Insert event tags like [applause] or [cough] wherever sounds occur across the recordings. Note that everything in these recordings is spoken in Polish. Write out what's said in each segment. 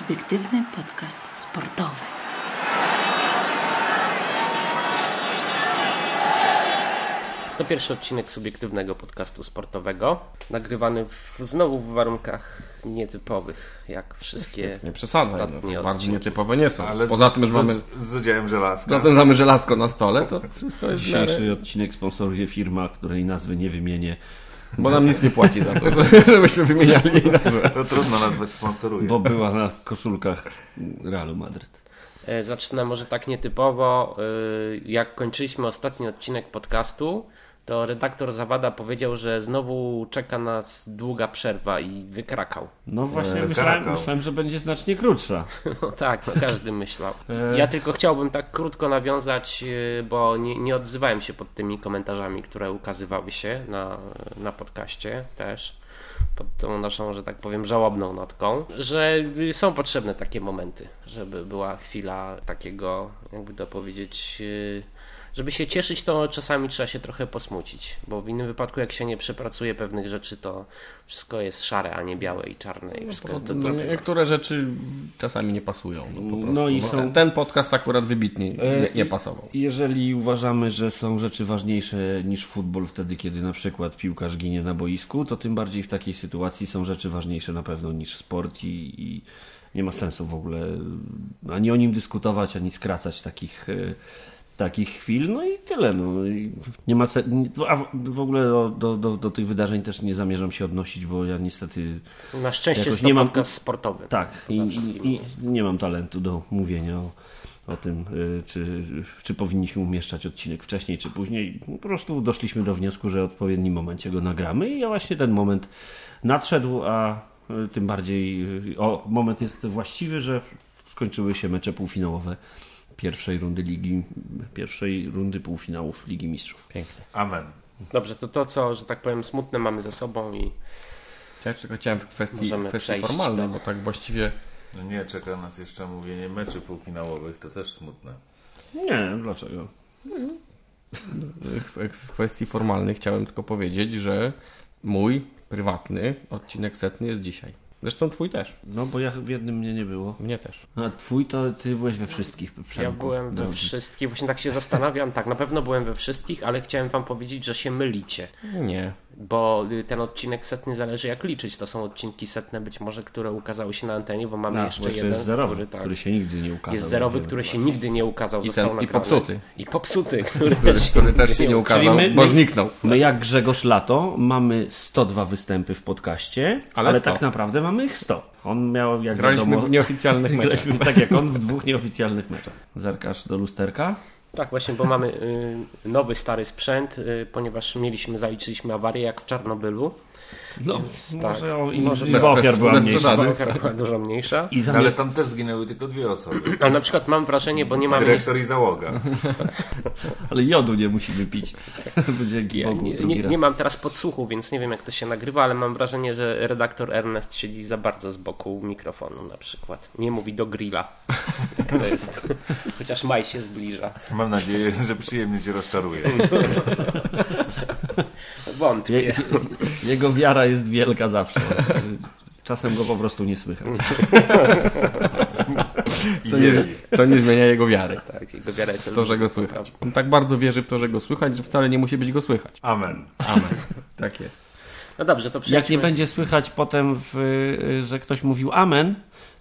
Subiektywny podcast sportowy. Jest to pierwszy odcinek subiektywnego podcastu sportowego, nagrywany w, znowu w warunkach nietypowych, jak wszystkie Nie przesadzaj, no, bardziej nietypowe nie są. Ale Poza tym, że z, mamy, z, udziałem żelazka. poza tym, że mamy żelazko na stole, to wszystko jest w miarę, Dzisiejszy odcinek sponsoruje firma, której nazwy nie wymienię, bo nam nikt nie płaci za to, [laughs] żebyśmy wymieniali jej nazwę. To trudno nazwać sponsoruje. bo była na koszulkach Realu Madryt. E, Zacznę może tak nietypowo. E, Jak kończyliśmy ostatni odcinek podcastu, to redaktor Zawada powiedział, że znowu czeka nas długa przerwa i wykrakał. No właśnie, Eee, myślałem, myślałem, że będzie znacznie krótsza. [laughs] No tak, no każdy myślał. E. Ja tylko chciałbym tak krótko nawiązać, e, bo nie, nie odzywałem się pod tymi komentarzami, które ukazywały się na, na podcaście też. Pod tą naszą, że tak powiem, żałobną notką, że są potrzebne takie momenty, żeby była chwila takiego, jakby to powiedzieć, e, żeby się cieszyć, to czasami trzeba się trochę posmucić, bo w innym wypadku, jak się nie przepracuje pewnych rzeczy, to wszystko jest szare, a nie białe i czarne i wszystko jest do No, niektóre rzeczy czasami nie pasują. No, po prostu. No i są- ten, ten podcast akurat wybitnie nie, E, nie pasował. Jeżeli uważamy, że są rzeczy ważniejsze niż futbol wtedy, kiedy na przykład piłkarz ginie na boisku, to tym bardziej w takiej sytuacji są rzeczy ważniejsze na pewno niż sport i, i nie ma sensu w ogóle ani o nim dyskutować, ani skracać takich, e, takich chwil. No i tyle. No. I nie ma a w- ogóle do, do, do, do tych wydarzeń też nie zamierzam się odnosić, bo ja niestety Na szczęście Jakoś nie mam- podcast sportowy. tak, i, wszystkim. i, i nie mam talentu do mówienia o, o tym, y, czy, czy powinniśmy umieszczać odcinek wcześniej, czy później. Po prostu doszliśmy do wniosku, że w odpowiednim momencie go nagramy i ja właśnie ten moment nadszedł, a y, tym bardziej y, o, moment jest właściwy, że skończyły się mecze półfinałowe pierwszej rundy ligi, pierwszej rundy półfinałów Ligi Mistrzów. Pięknie. Amen. Dobrze, to to, co, że tak powiem, smutne mamy za sobą i Ja tylko chciałem w kwestii, kwestii formalnej, do- bo tak właściwie No nie, czeka nas jeszcze mówienie meczy półfinałowych, to też smutne. Nie, dlaczego? w, w kwestii formalnej chciałem tylko powiedzieć, że mój prywatny odcinek setny jest dzisiaj. Zresztą twój też. No bo ja w jednym mnie nie było. Mnie też. A twój to ty byłeś we wszystkich. ja Przemku. byłem we wszystkich. Właśnie tak się zastanawiam. Tak, na pewno byłem we wszystkich, ale chciałem wam powiedzieć, że się mylicie. Nie. Bo y, ten odcinek setny zależy jak liczyć. To są odcinki setne być może, które ukazały się na antenie, bo mamy A, jeszcze jeden, jest zerowy, który, tak, który się nigdy nie ukazał. jest zerowy, który się nigdy nie ukazał. I został ten- i nagrany. popsuty. I popsuty, [laughs] który, Który, też który nigdy też się nie ukazał. my- bo my- zniknął. My jak Grzegorz Lato mamy 102 występy w podcaście, Ale ale, 100. tak naprawdę mamy ich 100. On miał, jak Graliśmy wiadomo, w nieoficjalnych [laughs] meczach. graliśmy tak jak on w dwóch nieoficjalnych meczach. Zerkasz do lusterka? Tak, właśnie, bo mamy y, nowy, stary sprzęt, y, ponieważ mieliśmy, zaliczyliśmy awarię jak w Czarnobylu. No, Więc może tak. o, i Może liczba ofiar była mniejsza. była dużo mniejsza. I Ale tam też zginęły tylko dwie osoby. A na przykład mam wrażenie, bo nie mamy Dyrektor i załoga. [laughs] ale jodu nie musimy pić. [laughs] Dzięki Ja Bogu, nie, nie, nie mam teraz podsłuchu, więc nie wiem jak to się nagrywa, ale mam wrażenie, że redaktor Ernest siedzi za bardzo z boku mikrofonu na przykład. Nie mówi do grilla. Jak [laughs] to jest. Chociaż maj się zbliża. Mam nadzieję, że przyjemnie cię rozczaruje. Wątpię. Je, jego wiara jest wielka zawsze. Czasem go po prostu nie słychać. Co nie, co nie zmienia jego wiary. Tak, jego wiara jest W to, że go słychać. On tak bardzo wierzy w to, że go słychać, że wcale nie musi być go słychać. Amen. Amen. Tak jest. No dobrze, to Jak przejdźmy. nie będzie słychać potem, w, że ktoś mówił amen,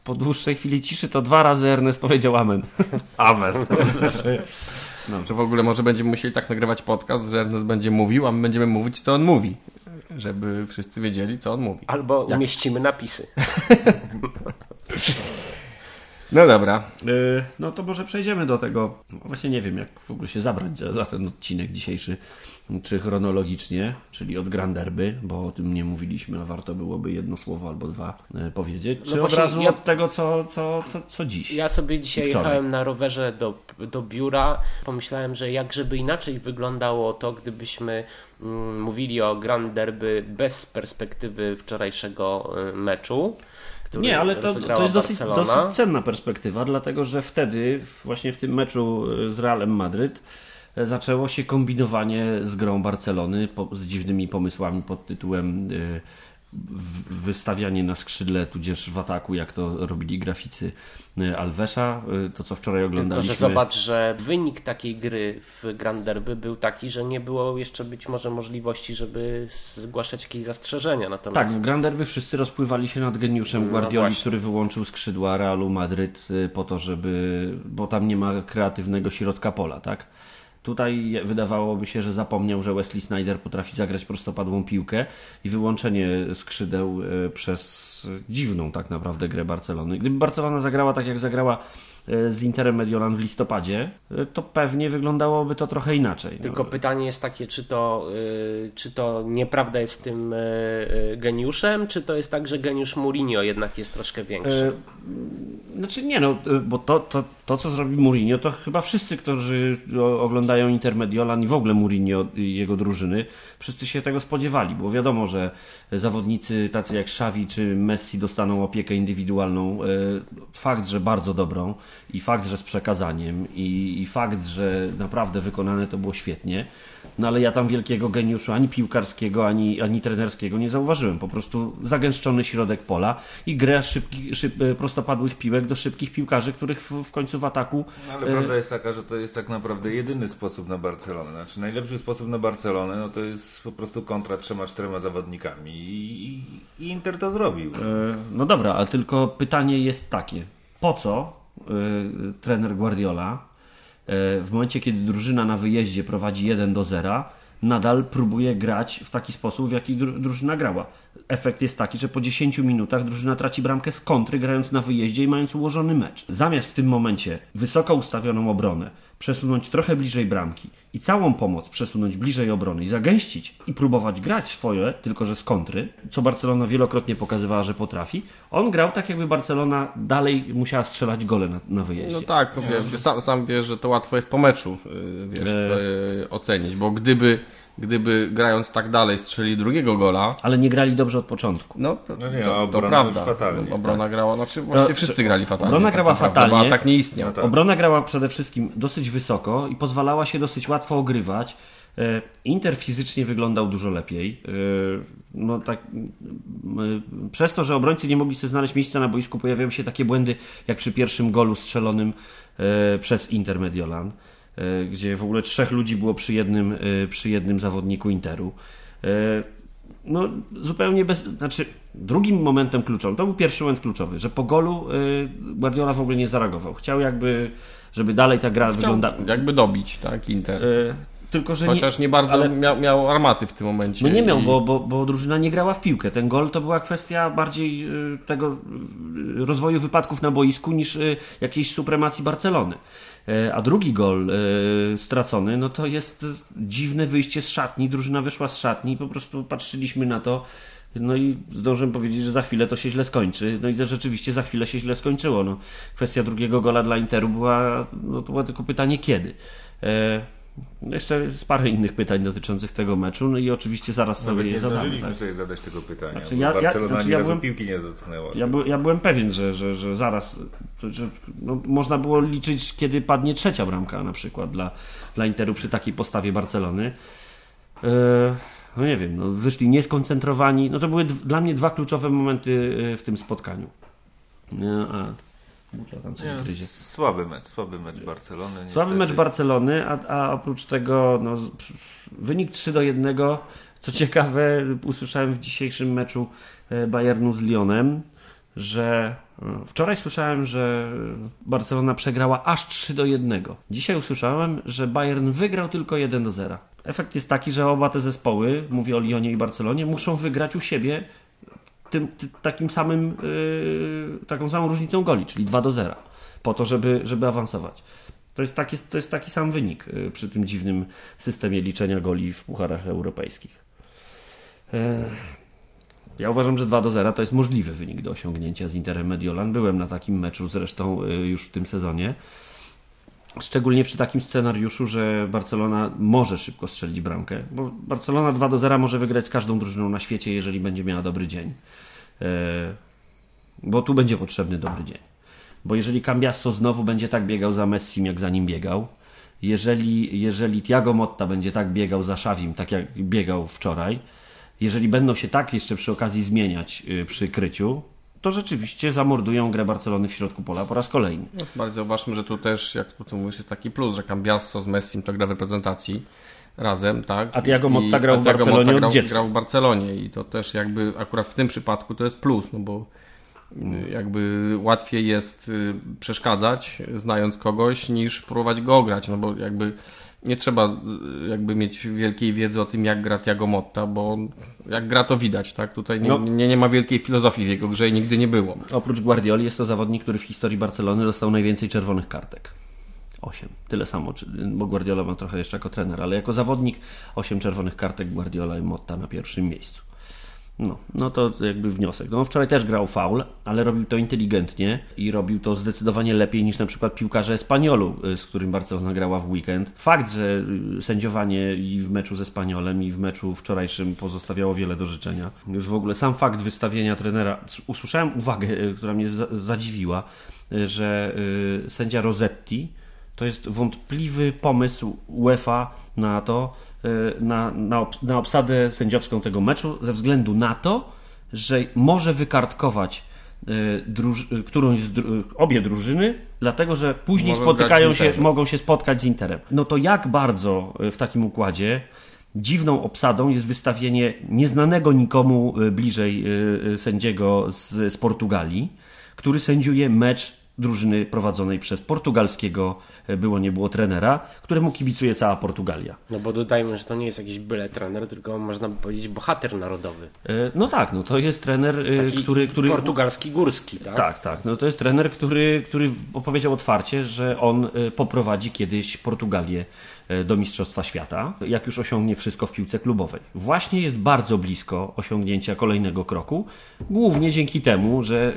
po dłuższej chwili ciszy, to dwa razy Ernest powiedział amen. Amen. [laughs] Że w ogóle może będziemy musieli tak nagrywać podcast, że Ernest będzie mówił, a my będziemy mówić, co on mówi. Żeby wszyscy wiedzieli, co on mówi. Albo umieścimy napisy. [laughs] No dobra. Y, No to może przejdziemy do tego. Właśnie nie wiem, jak w ogóle się zabrać za, za ten odcinek dzisiejszy. Czy chronologicznie, czyli od Grand Derby, bo o tym nie mówiliśmy, a warto byłoby jedno słowo albo dwa y, powiedzieć. Czy od właśnie razu ja- od tego, co, co, co, co dziś? Ja sobie dzisiaj jechałem na rowerze do, do biura. Pomyślałem, że jak żeby inaczej wyglądało to, gdybyśmy mm, mówili o Grand Derby bez perspektywy wczorajszego y, meczu. Nie, ale to, to jest dosyć, dosyć cenna perspektywa, dlatego że wtedy, właśnie w tym meczu z Realem Madryt, e, zaczęło się kombinowanie z grą Barcelony po, z dziwnymi pomysłami pod tytułem y, wystawianie na skrzydle, tudzież w ataku, jak to robili graficy y, Alvesa. Y, To, co wczoraj Tylko, oglądaliśmy. że zobacz, że wynik takiej gry w Grand Derby był taki, że nie było jeszcze być może możliwości, żeby zgłaszać jakieś zastrzeżenia. Tak, Natomiast w Grand Derby wszyscy rozpływali się nad geniuszem No Guardioli, właśnie. który wyłączył skrzydła Realu Madryt y, po to, żeby. bo tam nie ma kreatywnego środka pola, tak? Tutaj wydawałoby się, że zapomniał, że Wesley Snyder potrafi zagrać prostopadłą piłkę i wyłączenie skrzydeł y, przez dziwną tak naprawdę grę Barcelony. Gdyby Barcelona zagrała tak, jak zagrała y, z Interem Mediolan w listopadzie, y, to pewnie wyglądało to trochę inaczej. No, Tylko pytanie jest takie, czy to, czy to nieprawda jest tym geniuszem, czy to jest tak, że geniusz Mourinho jednak jest troszkę większy? E, Znaczy nie no, e, bo to, to, to co zrobił Mourinho, to chyba wszyscy, którzy oglądają Intermediolan i w ogóle Mourinho i jego drużyny, wszyscy się tego spodziewali, bo wiadomo, że zawodnicy tacy jak Xavi czy Messi dostaną opiekę indywidualną. E, Fakt, że bardzo dobrą i fakt, że z przekazaniem i, i fakt, że naprawdę wykonane to było świetnie. No ale ja tam wielkiego geniuszu ani piłkarskiego, ani, ani trenerskiego nie zauważyłem. Po prostu zagęszczony środek pola i grę szybki, szyb, e, prostopadłych piłek do szybkich piłkarzy, których w, w końcu w ataku No, ale prawda jest taka, że to jest tak naprawdę jedyny sposób na Barcelonę. Znaczy najlepszy sposób na Barcelonę no to jest po prostu kontra trzema, czterema zawodnikami i, i, i Inter to zrobił. E, No dobra, ale tylko pytanie jest takie. Po co e, trener Guardiola e, w momencie, kiedy drużyna na wyjeździe prowadzi 1 do 0, nadal próbuje grać w taki sposób, w jaki dru- drużyna grała? Efekt jest taki, że po 10 minutach drużyna traci bramkę z kontry, grając na wyjeździe i mając ułożony mecz. Zamiast w tym momencie wysoko ustawioną obronę przesunąć trochę bliżej bramki i całą pomoc przesunąć bliżej obrony i zagęścić i próbować grać swoje, tylko że z kontry, co Barcelona wielokrotnie pokazywała, że potrafi, on grał tak, jakby Barcelona dalej musiała strzelać gole na, na wyjeździe. No tak, wiesz, sam, sam wiesz, że to łatwo jest po meczu y, wiesz, E. y, ocenić, bo gdyby, gdyby grając tak dalej strzeli drugiego gola, Ale nie grali dobrze od początku. no, No nie, a to, to obrona prawda. już fatalnie, No, Obrona grała, znaczy właściwie No, wszyscy grali fatalnie. obrona tak grała naprawdę, fatalnie. Bo atak nie istniał. No tak. Obrona grała przede wszystkim dosyć wysoko i pozwalała się dosyć łatwo ogrywać. E, Inter fizycznie wyglądał dużo lepiej. E, No tak, przez to, że obrońcy nie mogli sobie znaleźć miejsca na boisku, pojawiały się takie błędy, jak przy pierwszym golu strzelonym e, przez Inter Mediolan, gdzie w ogóle trzech ludzi było przy jednym, e, przy jednym zawodniku Interu. E, no, zupełnie bez. Znaczy, drugim momentem kluczowym, to był pierwszy moment kluczowy, że po golu Guardiola w ogóle nie zareagował. Chciał jakby, żeby dalej ta gra wyglądała. jakby dobić, tak, Inter. Tylko, że Chociaż nie bardzo ale- miał, miał armaty w tym momencie. No nie miał, i- bo, bo, bo drużyna nie grała w piłkę. Ten gol to była kwestia bardziej y, tego y, rozwoju wypadków na boisku niż y, jakiejś supremacji Barcelony. Y, A drugi gol y, stracony, no to jest dziwne wyjście z szatni. Drużyna wyszła z szatni i po prostu patrzyliśmy na to. No i zdążyłem powiedzieć, że za chwilę to się źle skończy. No i rzeczywiście za chwilę się źle skończyło. No, kwestia drugiego gola dla Interu była, no to było tylko pytanie kiedy. E, jeszcze jest parę innych pytań dotyczących tego meczu, no i oczywiście zaraz Nawet sobie nie je zadamy. Tak? sobie zadać tego pytania, Znaczy, bo ja- ja- Barcelona znaczy, ja byłem- piłki nie dotknęła. Ja, by, ja byłem pewien, że, że, że zaraz że, no, można było liczyć, kiedy padnie trzecia bramka na przykład dla, dla Interu przy takiej postawie Barcelony. E, no nie wiem, no, wyszli nieskoncentrowani. No to były dla mnie dwa kluczowe momenty e, w tym spotkaniu. E, a, Tam coś Nie, gryzie. słaby mecz, słaby mecz Barcelony. Słaby niestety. mecz Barcelony, a, a oprócz tego no, wynik 3 do 1. Co ciekawe, usłyszałem w dzisiejszym meczu e, Bayernu z Lyonem, że e, wczoraj słyszałem, że Barcelona przegrała aż 3 do 1. Dzisiaj usłyszałem, że Bayern wygrał tylko 1 do 0. Efekt jest taki, że oba te zespoły, mówię o Lyonie i Barcelonie, muszą wygrać u siebie tym, ty, takim samym, yy, taką samą różnicą goli, czyli 2 do 0, po to, żeby, żeby awansować. To jest, taki, to jest taki sam wynik yy, przy tym dziwnym systemie liczenia goli w pucharach europejskich. Yy, Ja uważam, że 2 do 0 to jest możliwy wynik do osiągnięcia z Interem Mediolan. Byłem na takim meczu zresztą już w tym sezonie. Szczególnie przy takim scenariuszu, że Barcelona może szybko strzelić bramkę, bo Barcelona 2 do 0 może wygrać z każdą drużyną na świecie, jeżeli będzie miała dobry dzień. E, Bo tu będzie potrzebny dobry dzień. Bo jeżeli Cambiasso znowu będzie tak biegał za Messim, jak za nim biegał, jeżeli, jeżeli Thiago Motta będzie tak biegał za Szawim, tak jak biegał wczoraj, jeżeli będą się tak jeszcze przy okazji zmieniać y, przy kryciu, to rzeczywiście zamordują grę Barcelony w środku pola po raz kolejny. No, bardzo zauważmy, że tu też, jak tu mówisz, jest taki plus, że Cambiasso z Messim to gra w reprezentacji razem, tak? A Thiago I- Motta grał w Barcelonie grał, grał w Barcelonie i to też jakby akurat w tym przypadku to jest plus, no bo Mm. jakby łatwiej jest y, przeszkadzać, znając kogoś, niż próbować go grać, no bo jakby nie trzeba y, jakby mieć wielkiej wiedzy o tym, jak gra Thiago Motta, bo jak gra to widać, tak? Tutaj nie, No. nie, nie ma wielkiej filozofii w jego grze i nigdy nie było. Oprócz Guardioli jest to zawodnik, który w historii Barcelony dostał najwięcej czerwonych kartek. 8. Tyle samo, bo Guardiola ma trochę jeszcze jako trener, ale jako zawodnik 8 czerwonych kartek Guardiola i Motta na pierwszym miejscu. No, no to jakby wniosek. No, wczoraj też grał faul, ale robił to inteligentnie i robił to zdecydowanie lepiej niż na przykład piłkarze Espaniolu, y, z którym Barcelona grała w weekend. Fakt, że y, sędziowanie i w meczu ze Spaniolem i w meczu wczorajszym pozostawiało wiele do życzenia. Już w ogóle sam fakt wystawienia trenera, usłyszałem uwagę, y, która mnie za- zadziwiła, że sędzia Rosetti to jest wątpliwy pomysł UEFA na to, na, na, ob- na obsadę sędziowską tego meczu, ze względu na to, że może wykartkować y, druż, y, którąś z, dru- y, obie drużyny, dlatego że później Mogą spotykają się, mogą się spotkać z Interem. No to jak bardzo y, w takim układzie dziwną obsadą jest wystawienie nieznanego nikomu y, bliżej y, y, sędziego z, z Portugalii, który sędziuje mecz drużyny prowadzonej przez portugalskiego y, było nie było trenera, któremu kibicuje cała Portugalia. No bo dodajmy, że to nie jest jakiś byle trener, tylko można by powiedzieć bohater narodowy. Y, No tak, no to jest trener, y, Taki który, który Portugalski górski, tak? Tak, tak. No to jest trener, który, który opowiedział otwarcie, że on poprowadzi kiedyś Portugalię do Mistrzostwa Świata, jak już osiągnie wszystko w piłce klubowej. Właśnie jest bardzo blisko osiągnięcia kolejnego kroku, głównie dzięki temu, że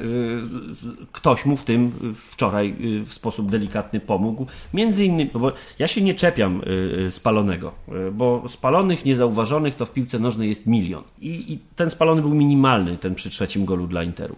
y, ktoś mu w tym y, wczoraj w sposób delikatny pomógł. Między innymi, bo ja się nie czepiam spalonego, bo spalonych, niezauważonych to w piłce nożnej jest milion. I, I ten spalony był minimalny, ten przy trzecim golu dla Interu.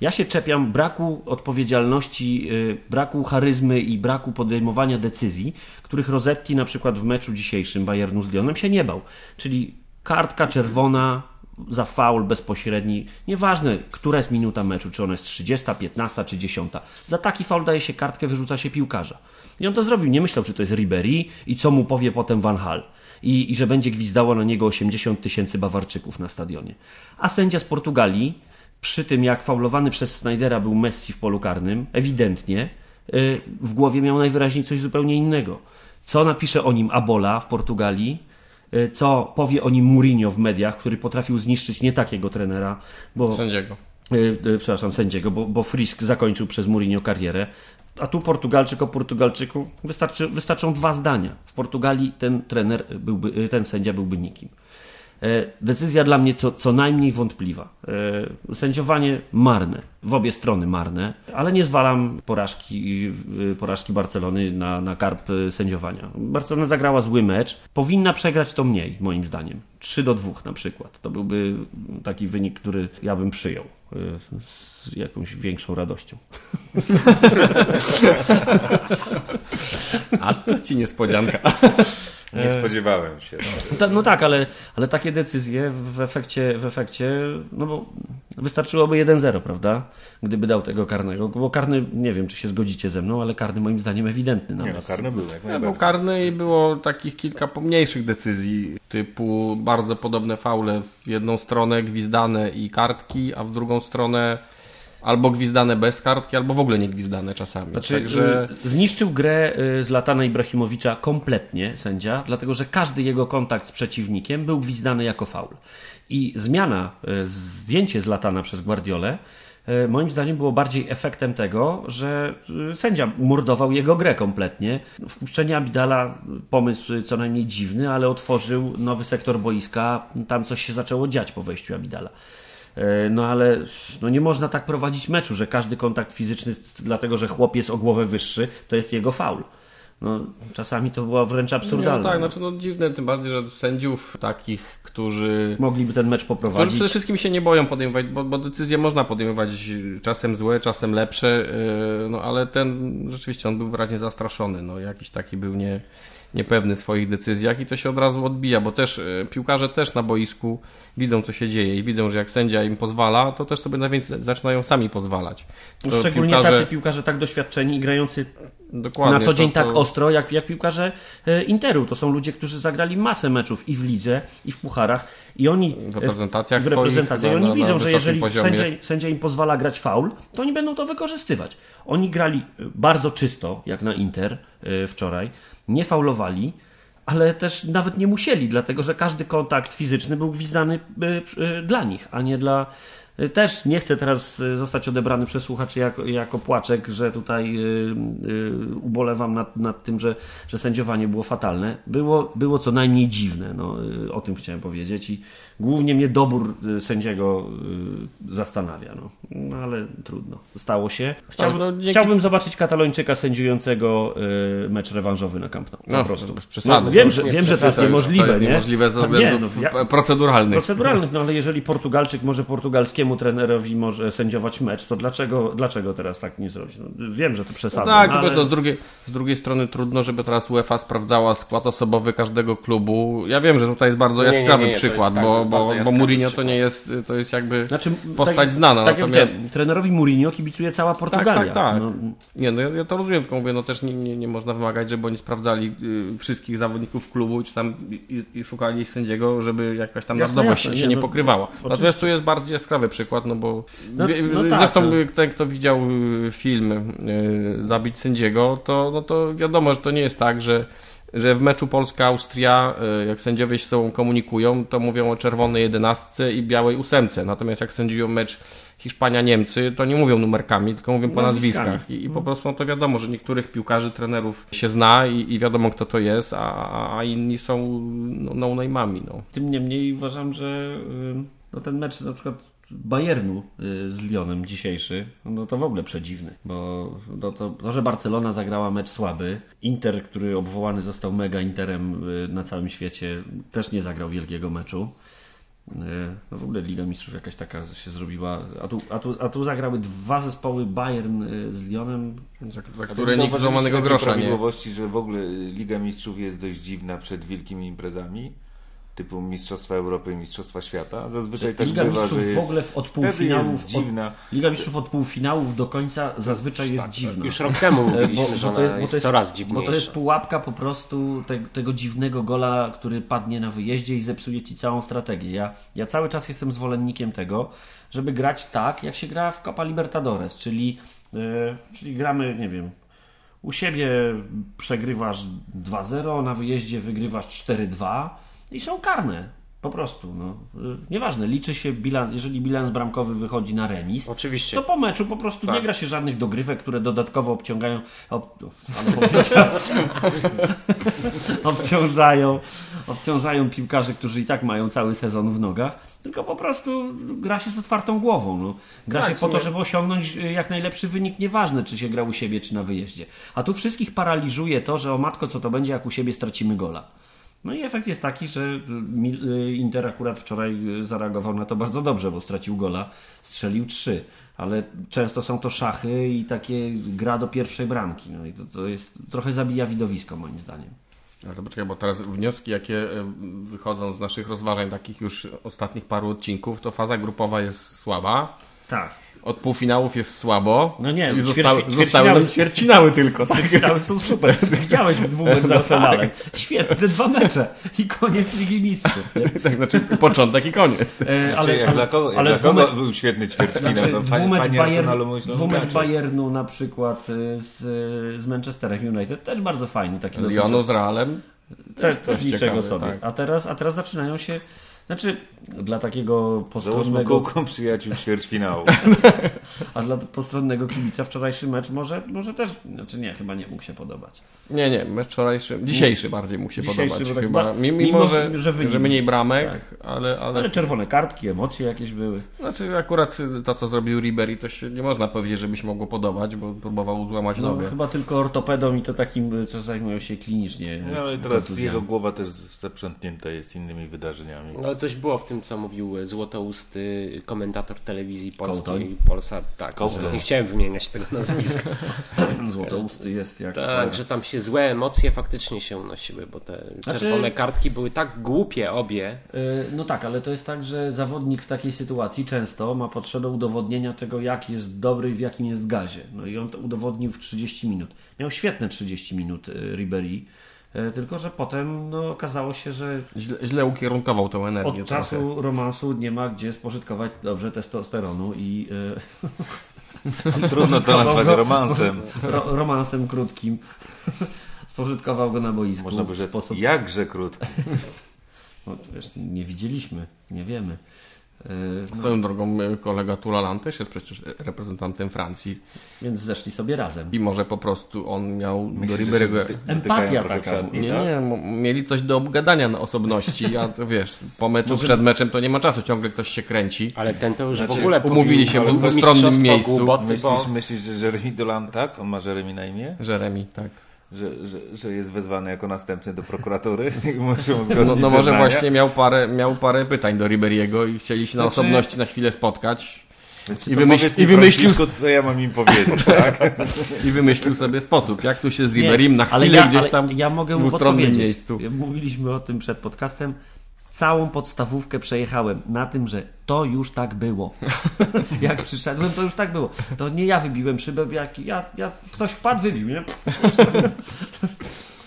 Ja się czepiam braku odpowiedzialności, y, braku charyzmy i braku podejmowania decyzji, których Rosetti na przykład w meczu dzisiejszym Bayernu z Lyonem się nie bał. Czyli kartka czerwona za faul bezpośredni, nieważne, która jest minuta meczu, czy ona jest 30, 15 czy 10. Za taki faul daje się kartkę, wyrzuca się piłkarza. I on to zrobił, nie myślał, czy to jest Ribery i co mu powie potem Van Hal. I, I że będzie gwizdało na niego 80 tysięcy Bawarczyków na stadionie. A sędzia z Portugalii przy tym jak faulowany przez Snydera był Messi w polu karnym, ewidentnie y, w głowie miał najwyraźniej coś zupełnie innego. Co napisze o nim Abola w Portugalii, y, co powie o nim Mourinho w mediach, który potrafił zniszczyć nie takiego trenera, bo Sędziego. y, przepraszam, sędziego, bo, bo Frisk zakończył przez Mourinho karierę. A tu Portugalczyk o Portugalczyku wystarczy, wystarczą dwa zdania. W Portugalii ten trener byłby, ten sędzia byłby nikim. E, Decyzja dla mnie co, co najmniej wątpliwa. E, Sędziowanie marne, w obie strony marne, ale nie zwalam porażki, y, porażki Barcelony na, na karp sędziowania. Barcelona zagrała zły mecz, powinna przegrać to mniej, moim zdaniem. 3 do 2 na przykład. To byłby taki wynik, który ja bym przyjął z jakąś większą radością. [laughs] A to ci niespodzianka. [laughs] Nie spodziewałem się. Ta- No tak, ale, ale takie decyzje w efekcie, w efekcie, no bo wystarczyłoby 1-0, prawda? Gdyby dał tego karnego. Bo karny, nie wiem, czy się zgodzicie ze mną, ale karny moim zdaniem ewidentny na Nie no, karny był, jak Ja był najbardziej. karny i było takich kilka pomniejszych decyzji, typu bardzo podobne faule w jedną stronę gwizdane i kartki, a w drugą stronę albo gwizdane bez kartki, albo w ogóle nie gwizdane czasami. Znaczy, Także zniszczył grę y, Zlatana Ibrahimowicza kompletnie sędzia, dlatego że każdy jego kontakt z przeciwnikiem był gwizdany jako faul. I zmiana, y, zdjęcie Zlatana przez Guardiolę y, moim zdaniem było bardziej efektem tego, że sędzia mordował jego grę kompletnie. Wpuszczenie Abidala, pomysł co najmniej dziwny, ale otworzył nowy sektor boiska, tam coś się zaczęło dziać po wejściu Abidala. E, No ale no nie można tak prowadzić meczu, że każdy kontakt fizyczny, dlatego że chłop jest o głowę wyższy, to jest jego faul. no, czasami to było wręcz Nie, absurdalne. no tak, znaczy no dziwne, tym bardziej, że sędziów takich, którzy Mogliby ten mecz Którzy poprowadzić. przede wszystkim się nie boją podejmować, bo, bo decyzje można podejmować czasem złe, czasem lepsze, yy, no ale ten rzeczywiście on był wyraźnie zastraszony, no jakiś taki był nie, niepewny w swoich decyzjach i to się od razu odbija, bo też yy, piłkarze też na boisku widzą co się dzieje i widzą, że jak sędzia im pozwala, to też sobie na więcej zaczynają sami pozwalać. To Szczególnie tacy piłkarze tak doświadczeni i grający dokładnie, na co dzień to, to, tak ostro, jak, jak piłkarze e, Interu. To są ludzie, którzy zagrali masę meczów i w lidze, i w pucharach. I oni W reprezentacjach w reprezentacji, swoich i oni na- na widzą, że wysokim jeżeli poziomie. sędzia, sędzia im pozwala grać faul, to oni będą to wykorzystywać. Oni grali e, bardzo czysto, jak na Inter e, wczoraj, nie faulowali, ale też nawet nie musieli, dlatego że każdy kontakt fizyczny był gwizdany e, dla nich, a nie dla. Też nie chcę teraz e, zostać odebrany przez słuchaczy jako, jako płaczek, że tutaj e, e, ubolewam nad, nad tym, że, że sędziowanie było fatalne. Było, było co najmniej dziwne, no, e, o tym chciałem powiedzieć i głównie mnie dobór e, sędziego e, zastanawia. No. no ale trudno. Stało się. Chciałbym, no, dzięki- chciałbym zobaczyć katalończyka sędziującego mecz rewanżowy na Camp Nou. Po No, prostu. przesady. No, wiem, że, nie wiem, że to jest niemożliwe. To jest nie? niemożliwe ze No, względów nie, no, ja- proceduralnych. proceduralnych, no ale jeżeli Portugalczyk może portugalskiemu trenerowi może sędziować mecz, to dlaczego, dlaczego teraz tak nie zrobić? No, wiem, że to przesada. Tak, no, tylko ale... no, z, drugiej, z drugiej strony trudno, żeby teraz UEFA sprawdzała skład osobowy każdego klubu. Ja wiem, że tutaj jest bardzo jaskrawy nie, nie, to przykład, tak, bo, bo, Mourinho to nie jest, to jest jakby Znaczy, postać tak, znana. Tak natomiast... trenerowi Mourinho kibicuje cała Tak, Portugalia. tak, tak. No, Nie, no ja, ja to rozumiem, tylko mówię, no też nie, nie, nie można wymagać, żeby oni sprawdzali y, wszystkich zawodników klubu, czy tam i, i szukali ich sędziego, żeby jakaś tam Jasne, narodowość jasne, się nie, nie no, oczywiście. Natomiast tu jest bardziej jaskrawy przykład, no bo No- no tak, zresztą no. ten, kto widział y, film y, Zabić sędziego, to, no to wiadomo, że to nie jest tak, że że w meczu Polska-Austria, y, jak sędziowie się ze sobą komunikują, to mówią o czerwonej jedenastce i białej ósemce. Natomiast jak sędziują mecz Hiszpania-Niemcy, to nie mówią numerkami, tylko mówią po Nazwiskami. nazwiskach. I, i po prostu no to wiadomo, że niektórych piłkarzy, trenerów się zna i, i wiadomo kto to jest, a, a inni są no, no-name'ami. No. Tym niemniej uważam, że no, ten mecz na przykład Bayernu y, z Lyonem dzisiejszy, no to w ogóle przedziwny, bo no to, to, że Barcelona zagrała mecz słaby, Inter, który obwołany został mega Interem y, na całym świecie, też nie zagrał wielkiego meczu. Y, No w ogóle Liga Mistrzów jakaś taka się zrobiła, a tu, a tu, a tu zagrały dwa zespoły Bayern z Lyonem, Za, które nie nikt złamanego grosza nie. że w ogóle Liga Mistrzów jest dość dziwna przed wielkimi imprezami? Typu Mistrzostwa Europy i Mistrzostwa Świata. Zazwyczaj tak Liga bywa, Mistrzów że jest, w ogóle od półfinałów jest od- dziwna. Liga Mistrzów od półfinałów do końca zazwyczaj jest dziwna. Już rok temu [laughs] mówiliśmy, że ona jest, coraz dziwniejsza. Bo to jest pułapka po prostu te, tego dziwnego gola, który padnie na wyjeździe i zepsuje ci całą strategię. Ja, ja cały czas jestem zwolennikiem tego, żeby grać tak, jak się gra w Copa Libertadores, czyli, e, czyli gramy, nie wiem, u siebie przegrywasz 2-0, na wyjeździe wygrywasz 4-2 i są karne. Po prostu, no. Nieważne, liczy się bilans, jeżeli bilans bramkowy wychodzi na remis, Oczywiście. to po meczu po prostu nie Tak. gra się żadnych dogrywek, które dodatkowo obciągają. Ob, [laughs] obciążają, obciążają piłkarzy, którzy i tak mają cały sezon w nogach. Tylko po prostu gra się z otwartą głową. No. Gra Tak, się po to, żeby osiągnąć y, jak najlepszy wynik, nieważne czy się gra u siebie, czy na wyjeździe. A tu wszystkich paraliżuje to, że o matko, co to będzie, jak u siebie stracimy gola. No i efekt jest taki, że y, y, Inter akurat wczoraj y, zareagował na to bardzo dobrze, bo stracił gola, strzelił trzy. Ale często są to szachy i takie gra do pierwszej bramki. No i to, to jest trochę zabija widowisko moim zdaniem. Ale to poczekaj, bo teraz wnioski, jakie wychodzą z naszych rozważań, takich już ostatnich paru odcinków, to faza grupowa jest słaba. Tak. Od półfinałów jest słabo. No nie, czyli ćwierci- zostały, zostały nam ćwiercinały [laughs] tylko. Tak? Są super. Widziałeś dwóch mecz [laughs] z Arsenalem. Świetne dwa mecze. I koniec Ligi Mistrzów. nie? [laughs] tak, znaczy początek i koniec. E, Ale, jak dla kogo, jak ale dla kogo był świetny ćwierćfinał? Znaczy, no, dwumecz, myślą dwumecz. Bayernu na przykład y, z, z Manchesterem United też bardzo fajny. Taki Lyonu z Realem. też, też też niczego ciekawy, sobie. tak. A, teraz, a teraz zaczynają się Znaczy, dla takiego Załóżmy postronnego, kółką przyjaciół ćwierćfinału. [laughs] a dla postronnego kibica wczorajszy mecz może, może też, znaczy nie, chyba nie mógł się podobać. Nie, nie, mecz wczorajszy, dzisiejszy bardziej mógł się Dzisiejszy, podobać tak chyba. ba- Mimo, mimo, że, że że, mniej bramek, tak. ale, ale, Ale czerwone kartki, emocje jakieś były. Znaczy akurat to, co zrobił Ribery, to się nie można powiedzieć, żeby się mogło podobać, bo próbował złamać No, nogę. chyba tylko ortopedom i to takim, co zajmują się klinicznie. No ale teraz kontuzjami. jego głowa też zaprzętnięta jest innymi wydarzeniami. No, coś było w tym, co mówił złotousty komentator telewizji polskiej. Polsat, tak, nie chciałem wymieniać tego nazwiska. [laughs] Złotousty jest jak... tak, że tam się złe emocje faktycznie się unosiły, bo te Znaczy- czerwone kartki były tak głupie obie. Y, No tak, ale to jest tak, że zawodnik w takiej sytuacji często ma potrzebę udowodnienia tego, jak jest dobry i w jakim jest gazie. No i on to udowodnił w 30 minut. Miał świetne 30 minut y, Ribery, y, tylko że potem no, okazało się, że Źle, źle ukierunkował tą energię. od trochę. czasu romansu nie ma gdzie spożytkować dobrze testosteronu i y, [laughs] Trudno to nazwać romansem. ro, romansem krótkim. [laughs] Spożytkował go na boisku Można by rzec, sposób... jakże krótki. [laughs] No, wiesz, nie widzieliśmy, nie wiemy. Y, no, Swoją drogą y, kolega Tulalan też jest przecież reprezentantem Francji więc zeszli sobie razem. i może po prostu on miał do Myślisz, że Ribery'ego... Empatia taka. w szatni, Nie, tak? nie, mieli coś do obgadania na osobności, a to wiesz, po meczu, Może- przed meczem to nie ma czasu, ciągle ktoś się kręci. Ale ten to już w Znaczy, ogóle umówili się w dwustronnym miejscu. Głupoty, bo... Myślisz, myślisz, że Jeremy Dolan, tak? On ma Jeremy na imię? Jeremy, tak. Że, że, że jest wezwany jako następny do prokuratury [laughs] i muszą No, no może zeznania? właśnie miał parę, miał parę pytań do Ribery'ego i chcieli się na Znaczy- osobności na chwilę spotkać Więc I wymyśl- i wymyślił- co ja mam im powiedzieć, [laughs] tak? i wymyślił sobie sposób, jak tu się z Nie, Riberym na ale chwilę ja, gdzieś ale tam ja mogę w podpowiedzieć. miejscu. Mówiliśmy o tym przed podcastem. Całą podstawówkę przejechałem na tym, że to już tak było. [laughs] jak przyszedłem, to już tak było. To nie ja wybiłem szybę, jak ja, ja, ktoś wpadł, wybił. Nie?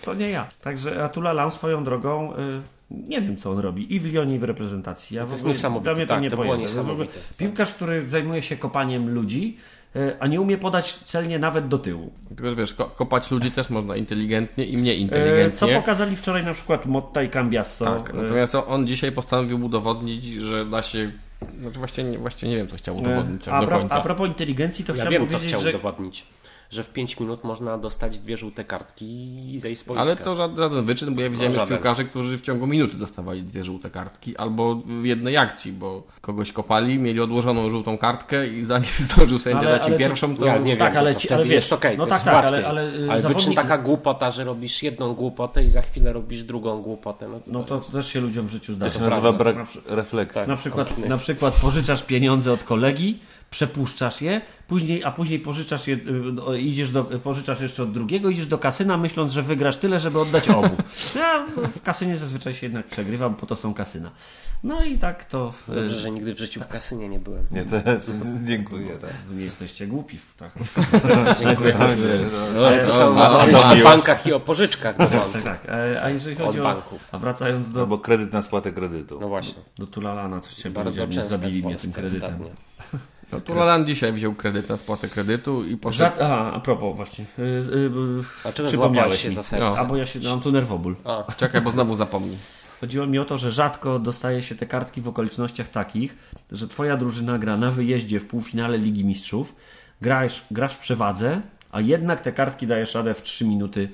To nie ja. Także Atula Lam swoją drogą, y, nie wiem co on robi. I w Lyonie, i w reprezentacji. Ja To w jest ogóle- niesamowite, dla mnie to tak, nie to było niesamowite. Piłkarz, który zajmuje się kopaniem ludzi, a nie umie podać celnie nawet do tyłu. Tylko, że wiesz, ko- kopać ludzi też można inteligentnie i mniej E, Co inteligentnie. pokazali wczoraj na przykład Motta i Cambiasso. tak, E, natomiast on dzisiaj postanowił udowodnić, że da się... Znaczy właśnie, nie- właśnie nie wiem, co chciał udowodnić a, do końca. a propos inteligencji, to Ja chciałem wiem, co powiedzieć, chciał że udowodnić. Że w 5 minut można dostać dwie żółte kartki i zejść z boiska. Ale to żaden, żaden wyczyn, bo ja widziałem już żaden. piłkarzy, którzy w ciągu minuty dostawali dwie żółte kartki, albo w jednej akcji, bo kogoś kopali, mieli odłożoną żółtą kartkę i zanim [laughs] zdążył sędzia Ale- dać im ale to- pierwszą, to... Ja nie tak, wiem, ale to ci- ale wiesz, jest okej, no to tak, jest tak, ale- łatwiej. ale, y, ale wyczyn zawodnik- taka głupota, że robisz jedną głupotę i za chwilę robisz drugą głupotę. No to, no to też się ludziom w życiu To zdarza. się nazywa brak refleksji. Na przykład, kompletnie. na przykład pożyczasz pieniądze od kolegi, przepuszczasz je, później, a później pożyczasz je, y, do- idziesz do, pożyczasz jeszcze od drugiego, idziesz do kasyna myśląc, że wygrasz tyle, żeby oddać obu. [laughs] Ja w kasynie zazwyczaj się jednak przegrywam, po to są kasyna. No i tak to... y, Dobrze, że nigdy w życiu w kasynie nie byłem. Nie, też. [laughs] Dziękuję. Tak. Wy nie jesteście głupi. Tak. [laughs] Dziękuję. No, Ale to są no, o, no, o no, bankach i o pożyczkach do banku. tak, A jeżeli chodzi Od o... A wracając do, Albo kredyt na spłatę kredytu. No właśnie. do Tulalana, to się Bardzo często zabili mnie tym kredytem. ostatnio. No, Tulalan dzisiaj wziął kredyt na spłatę kredytu i poszedł... Żad... Aha, a propos właśnie. Y, y, y, A czego złapałeś się mi. za serce? A bo ja się mam tu nerwoból. A, Czekaj, bo znowu zapomnij. Chodziło mi o to, że rzadko dostaje się te kartki w okolicznościach takich, że twoja drużyna gra na wyjeździe w półfinale Ligi Mistrzów, grasz, grasz w przewadze, a jednak te kartki dajesz radę w 3 minuty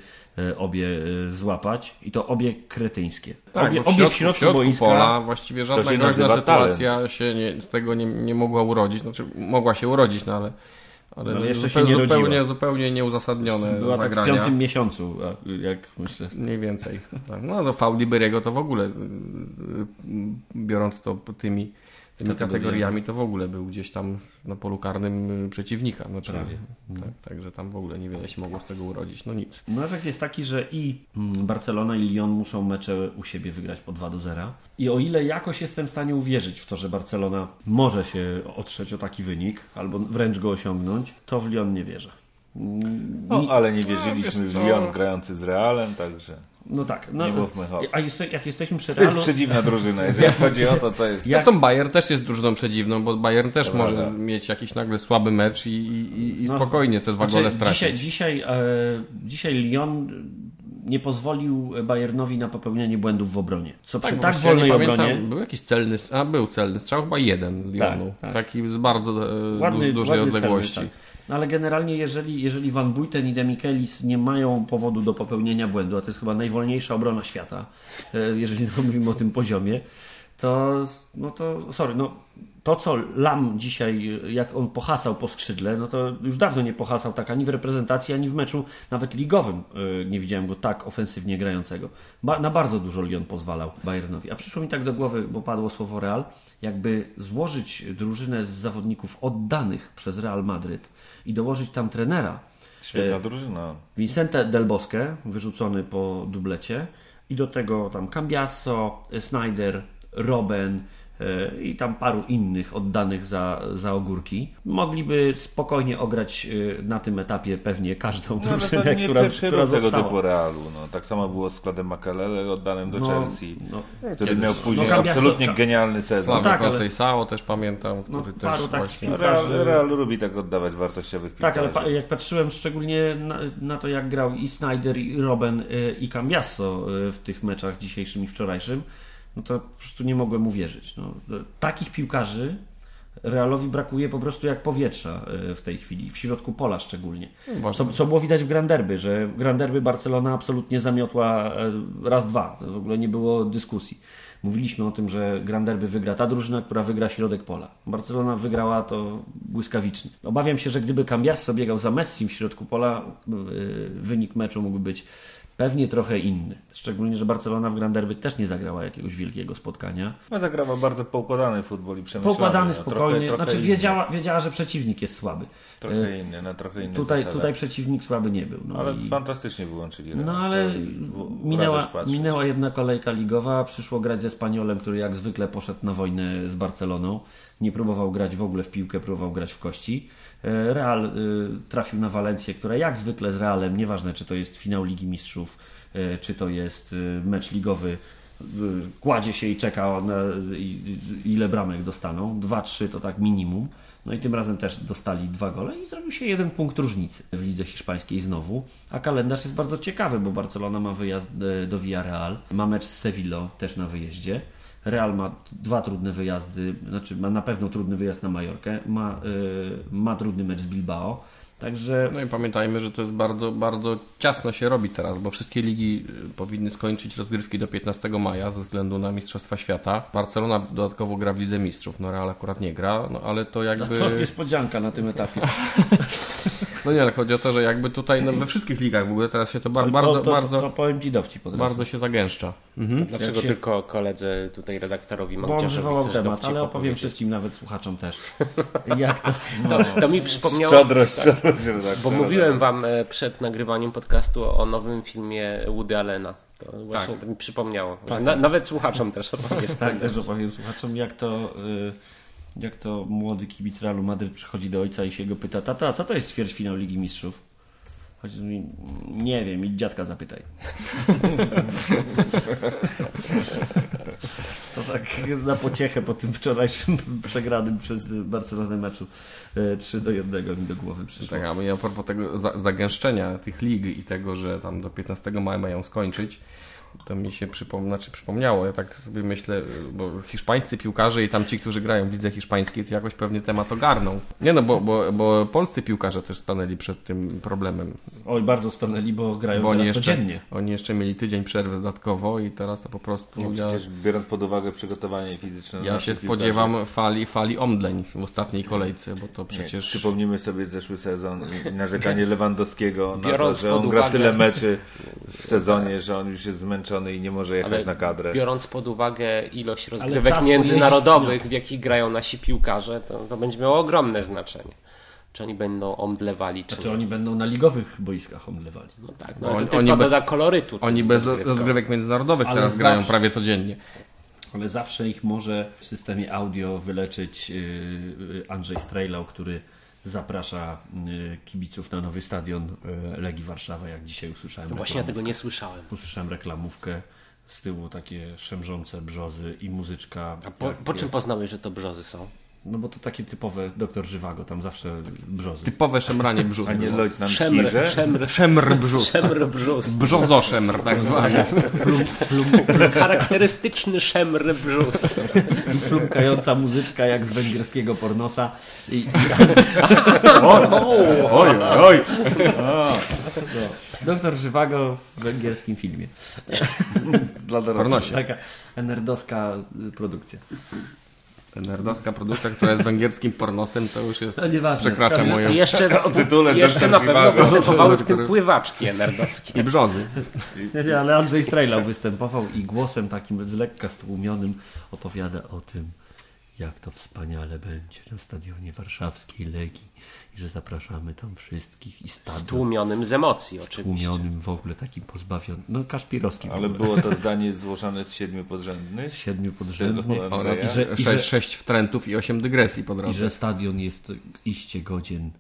obie e, złapać i to obie kretyńskie. Tak, obie, bo obie w środku, boiska. pola właściwie żadna się groźna sytuacja się nie, z tego nie, nie mogła urodzić. Znaczy, mogła się urodzić, no ale, ale, No, jeszcze się zupełnie, nie rodziła. zupełnie, zupełnie nieuzasadnione Była tak w zagrania. piątym miesiącu, jak myślę. Mniej więcej. Tak. No to faul Liberiego to w ogóle, y, biorąc to tymi, tymi Kategoriami. to w ogóle był gdzieś tam na polu karnym y, przeciwnika. Znaczy, Prawie. Tak, także tam w ogóle niewiele się mogło z tego urodzić. No nic. No efekt jest taki, że i mm, Barcelona i Lyon muszą mecze u siebie wygrać po 2 do 0. I o ile jakoś jestem w stanie uwierzyć w to, że Barcelona może się otrzeć o taki wynik, albo wręcz go osiągnąć, to w Lyon nie wierzę. Mm, No, ale nie wiesz wierzyliśmy w? Lyon grający z Realem, także no tak. No, nie mówmy hop. a jest, jak jesteśmy przy to jest Realu... przedziwna drużyna. [laughs] Jeżeli chodzi o to, to jest... Jak- Zresztą Bayern też jest drużyną przedziwną, bo Bayern też To może mieć jakiś nagle słaby mecz i, i, i No, spokojnie te dwa Znaczy, gole stracić. dzisiaj, dzisiaj, e, dzisiaj Lyon nie pozwolił Bayernowi na popełnianie błędów w obronie. Co przy tak wolnej nie pamiętam, obronie... Był jakiś celny, a był celny strzał, chyba jeden Lyonu. tak. Taki z bardzo e, ładny, duż, dużej ładny odległości. Celny, tak. Ale generalnie, jeżeli, jeżeli Van Buiten i Demikelis nie mają powodu do popełnienia błędu, a to jest chyba najwolniejsza obrona świata, e, jeżeli [laughs] mówimy o tym poziomie, to, no to sorry, no to co Lam dzisiaj, jak on pohasał po skrzydle, no to już dawno nie pohasał tak ani w reprezentacji, ani w meczu nawet ligowym e, nie widziałem go tak ofensywnie grającego. Ba na bardzo dużo Lyon pozwalał Bayernowi. A przyszło mi tak do głowy, bo padło słowo Real, jakby złożyć drużynę z zawodników oddanych przez Real Madryt i dołożyć tam trenera, Świetna drużyna. Vincente Del Bosque, wyrzucony po dublecie i do tego tam Cambiasso, Snyder, Robben e, i tam paru innych oddanych za, za ogórki. Mogliby spokojnie ograć e, na tym etapie pewnie każdą No, drużynę, nie która, która została. typu Realu. No, tak samo było z Składem Makalele oddanym do No, Chelsea, no. który Kiedyś- miał później no, Cambiasso- absolutnie tak. genialny sezon. Flavio tak, ale- Conceição też pamiętam, No, który paru też takich właśnie... No, piłkarzy. Real, Real lubi tak oddawać wartościowych Tak, ale piłkarzy. pa, jak patrzyłem szczególnie na, na to, jak grał i Snyder, i Robben, y, i Cambiasso y, w tych meczach dzisiejszym i wczorajszym, no to po prostu nie mogłem uwierzyć. No, takich piłkarzy Realowi brakuje po prostu jak powietrza y, w tej chwili, w środku pola szczególnie. Co, co było widać w Granderby, że w Granderby Barcelona absolutnie zamiotła y, raz, dwa. W ogóle nie było dyskusji. Mówiliśmy o tym, że Granderby wygra ta drużyna, która wygra środek pola. Barcelona wygrała to błyskawicznie. Obawiam się, że gdyby Cambiasso biegał za Messi w środku pola, y, wynik meczu mógłby być pewnie trochę inny. Szczególnie, że Barcelona w Granderby też nie zagrała jakiegoś wielkiego spotkania. No, zagrała bardzo poukładany futbol i przemyślany. Poukładany no, spokojnie, Trochę, znaczy wiedziała, wiedziała, że przeciwnik jest słaby. Trochę inny, na trochę inny Tutaj, zasadach. tutaj przeciwnik słaby nie był. No, Ale i... fantastycznie wyłączyli. Real. No ale w- minęła, minęła jedna kolejka ligowa, przyszło grać ze Spaniolem, który jak zwykle poszedł na wojnę z Barceloną. Nie próbował grać w ogóle w piłkę, próbował grać w kości. E, Real y, trafił na Walencję, która jak zwykle z Realem, nieważne czy to jest finał Ligi Mistrzów, e, czy to jest mecz ligowy, kładzie się i czeka na ile bramek dostaną. Dwa, trzy to tak minimum. No i tym razem też dostali dwa gole i zrobił się jeden punkt różnicy w lidze hiszpańskiej znowu. A kalendarz jest bardzo ciekawy, bo Barcelona ma wyjazd e, do Villarreal, ma mecz z Sevillą też na wyjeździe. Real ma dwa trudne wyjazdy, znaczy ma na pewno trudny wyjazd na Majorkę, ma, e, ma trudny mecz z Bilbao. Także No i pamiętajmy, że to jest bardzo, bardzo ciasno się robi teraz, bo wszystkie ligi y, powinny skończyć rozgrywki do 15 maja ze względu na Mistrzostwa Świata. Barcelona dodatkowo gra w Lidze Mistrzów, no Real akurat nie gra, no ale to jakby... to niespodzianka na tym etapie. [laughs] No nie, ale chodzi o to, że jakby tutaj no, we wszystkich ligach w ogóle teraz się to bar- bardzo, to, to, bardzo, to powiem Ci dowcip od razu. bardzo się zagęszcza. Mhm. Dlaczego Jak się- tylko koledze tutaj redaktorowi wywołał chcesz temat, dowcip ale opowiem wszystkim, nawet słuchaczom też. [laughs] Jak to... To, to mi przypomniało, Szczodrość, szczodrość redaktora. bo mówiłem wam e, przed nagrywaniem podcastu o nowym filmie Woody Allena. To właśnie to mi przypomniało. Że na, nawet słuchaczom też [laughs] opowiesz. Tak, też opowiem słuchaczom, jak to, y, jak to młody kibic Realu Madryt przychodzi do ojca i się go pyta, tata, co to jest ćwierćfinał Ligi Mistrzów? Mi, nie wiem, idź dziadka zapytaj. to tak na pociechę po tym wczorajszym [laughs] przegranym przez Barcelonę meczu y, 3 do 1 mi do głowy przyszło. Tak, a my a propos tego za- zagęszczenia tych lig i tego, że tam do 15 maja mają skończyć, to mi się przypom- znaczy przypomniało. Ja tak sobie myślę, bo hiszpańscy piłkarze i tam ci, którzy grają w lidze hiszpańskiej, to jakoś pewnie temat ogarną. Nie no, bo, bo, bo polscy piłkarze też stanęli przed tym problemem. Oj, bardzo stanęli, bo grają Bo oni jeszcze, codziennie. oni jeszcze mieli tydzień przerwy dodatkowo i teraz to po prostu No, ja, przecież biorąc pod uwagę przygotowanie fizyczne ja się piłkarzy, spodziewam fali, fali omdleń w ostatniej kolejce, bo to Nie, przecież... Przypomnijmy sobie zeszły sezon i- narzekanie [laughs] Lewandowskiego na to, że on gra uwagę- tyle meczy w sezonie, że on już jest zmęczony i nie może jechać Ale na kadrę. biorąc pod uwagę ilość rozgrywek międzynarodowych, w jakich grają nasi piłkarze, to, to będzie miało ogromne znaczenie. Czy oni będą omdlewali, czy Znaczy nie. oni będą na ligowych boiskach omdlewali. No tak, No, no, ale oni- to tylko oni be- kolorytu. Oni bez rozgrywek międzynarodowych Ale teraz grają zawsze- prawie codziennie. Ale zawsze ich może w systemie audio wyleczyć yy, Andrzej Strejlał, który zaprasza yy, kibiców na nowy stadion yy, Legii Warszawa, jak dzisiaj usłyszałem. No właśnie ja tego nie słyszałem. Usłyszałem reklamówkę, z tyłu takie szemrzące brzozy i muzyczka. A po, po czym poznałeś, że to brzozy są? No bo to takie typowe doktor Żywago, tam zawsze brzozy. Typowe szemranie brzuch. [laughs] A nie było. lojtnant Szemr, Kirze? szemr, Szemr brzuch. szemr brzus. Brzozoszemr tak zwany. Charakterystyczny szemr brzus. Flumkająca muzyczka jak z węgierskiego pornosa. I, i Oj, oj, oj. doktor Żywago w węgierskim filmie. Dla dorosłych. Taka nerdowska produkcja. Nerdowska produkcja, która jest węgierskim pornosem, to już jest... To nieważne. Przekracza moją... Jeszcze, O [laughs] tytule jeszcze na pewno występowały w tym pływaczki nerdowskie. I brzozy. Nie, nie, ale Andrzej Strejlał występował i głosem takim z lekka stłumionym opowiada o tym, jak to wspaniale będzie na stadionie warszawskiej Legii i że zapraszamy tam wszystkich i stadion Stłumionym z emocji oczywiście. stłumionym w ogóle takim pozbawionym, no Kaszpirowski Ale było to [laughs] zdanie złożone z siedmiu podrzędnych? siedmiu podrzędnych Oraz I że- i że- sześć, wtrętów i osiem dygresji po i drodze. że stadion jest iście godzien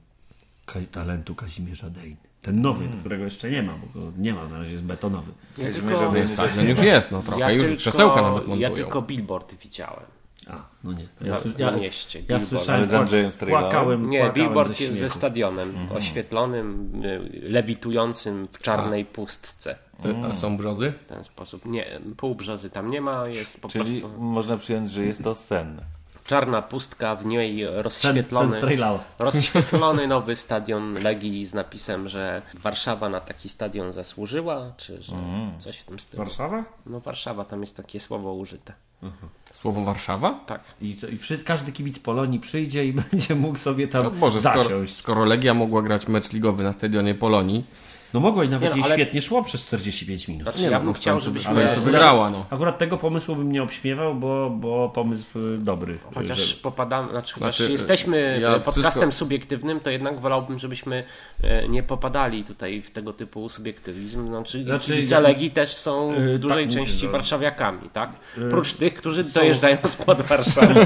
talentu Kazimierza Dejny. Ten nowy, którego jeszcze nie ma, bo go nie ma, na razie jest betonowy. Ja tylko, Dejny Tak, no już jest, no trochę. ja już tylko, krzesełka nawet montują. Ja tylko billboard widziałem. A, no nie. Na- Ja, na ja, mieście, ja billboard. słyszałem, Strejlałem? płakałem, Nie, płakałem billboard ze jest ze stadionem oświetlonym, y, lewitującym w czarnej pustce. A są brzozy? W ten sposób. Nie, półbrzozy tam nie ma, jest po Czyli prostu można przyjąć, że jest to sen. czarna pustka, w niej rozświetlony, [laughs] rozświetlony nowy stadion Legii z napisem, że Warszawa na taki stadion zasłużyła, czy że coś w tym stylu. Warszawa? No Warszawa, tam jest takie słowo użyte. Słowo Warszawa? Tak. I, i wszyscy, każdy kibic Polonii przyjdzie i [laughs] będzie mógł sobie tam No Boże, skoro, zasiąść. skoro Legia mogła grać mecz ligowy na stadionie Polonii, No mogło i nawet Nie no, jej ale- świetnie szło przez 45 minut. Znaczy, Nie ja no, bym no chciał, żebyśmy... ale co wygrała, no. Akurat tego pomysłu bym nie obśmiewał, bo, bo pomysł y, dobry. Chociaż Że- popadamy, znaczy, chociaż Znaczy, jesteśmy ja podcastem wszystko- subiektywnym, to jednak wolałbym, żebyśmy e, nie popadali tutaj w tego typu subiektywizm. Znaczy, Znaczy, kibice ja- Legii też są Yy, w dużej tak, części no. warszawiakami, tak? Prócz tych, którzy dojeżdżają spod Warszawy. [laughs]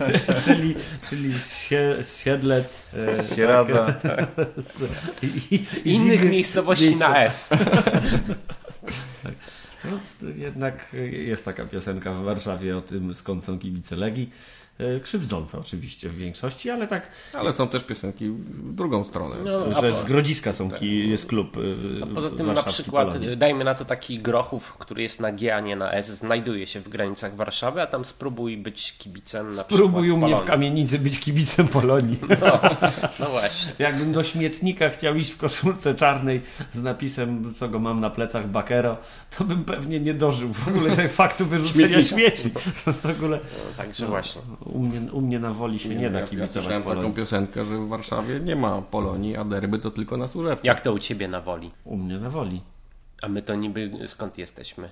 [laughs] czyli czyli sie, Siedlec e, Sieradza. [laughs] i, i, i z Innych miejscowości na S. [laughs] No, to jednak jest taka piosenka w Warszawie o tym, skąd są kibice Legii. E, Krzywdząca oczywiście w większości, ale tak, ale są też piosenki w drugą stronę. No, że po, z Grodziska są ki, jest klub e, a poza tym na przykład, Polonii. e, dajmy na to taki Grochów, który jest na G, a nie na S, znajduje się w granicach Warszawy, a tam spróbuj być kibicem na Spróbuj u przykład mnie w kamienicy być kibicem Polonii. [laughs] No właśnie. Jakbym do śmietnika chciał iść w koszulce czarnej z napisem, co go mam na plecach Bakero, to bym pewnie nie dożył w ogóle [laughs] faktu wyrzucenia śmieci. [laughs] W ogóle No, także właśnie. U mnie, u mnie na woli się nie, da ja, ja kibicować słyszałem taką piosenkę, że w Warszawie nie ma Polonii, a derby to tylko na Służewcu. Jak to u ciebie na woli? U mnie na woli. A my to niby skąd jesteśmy?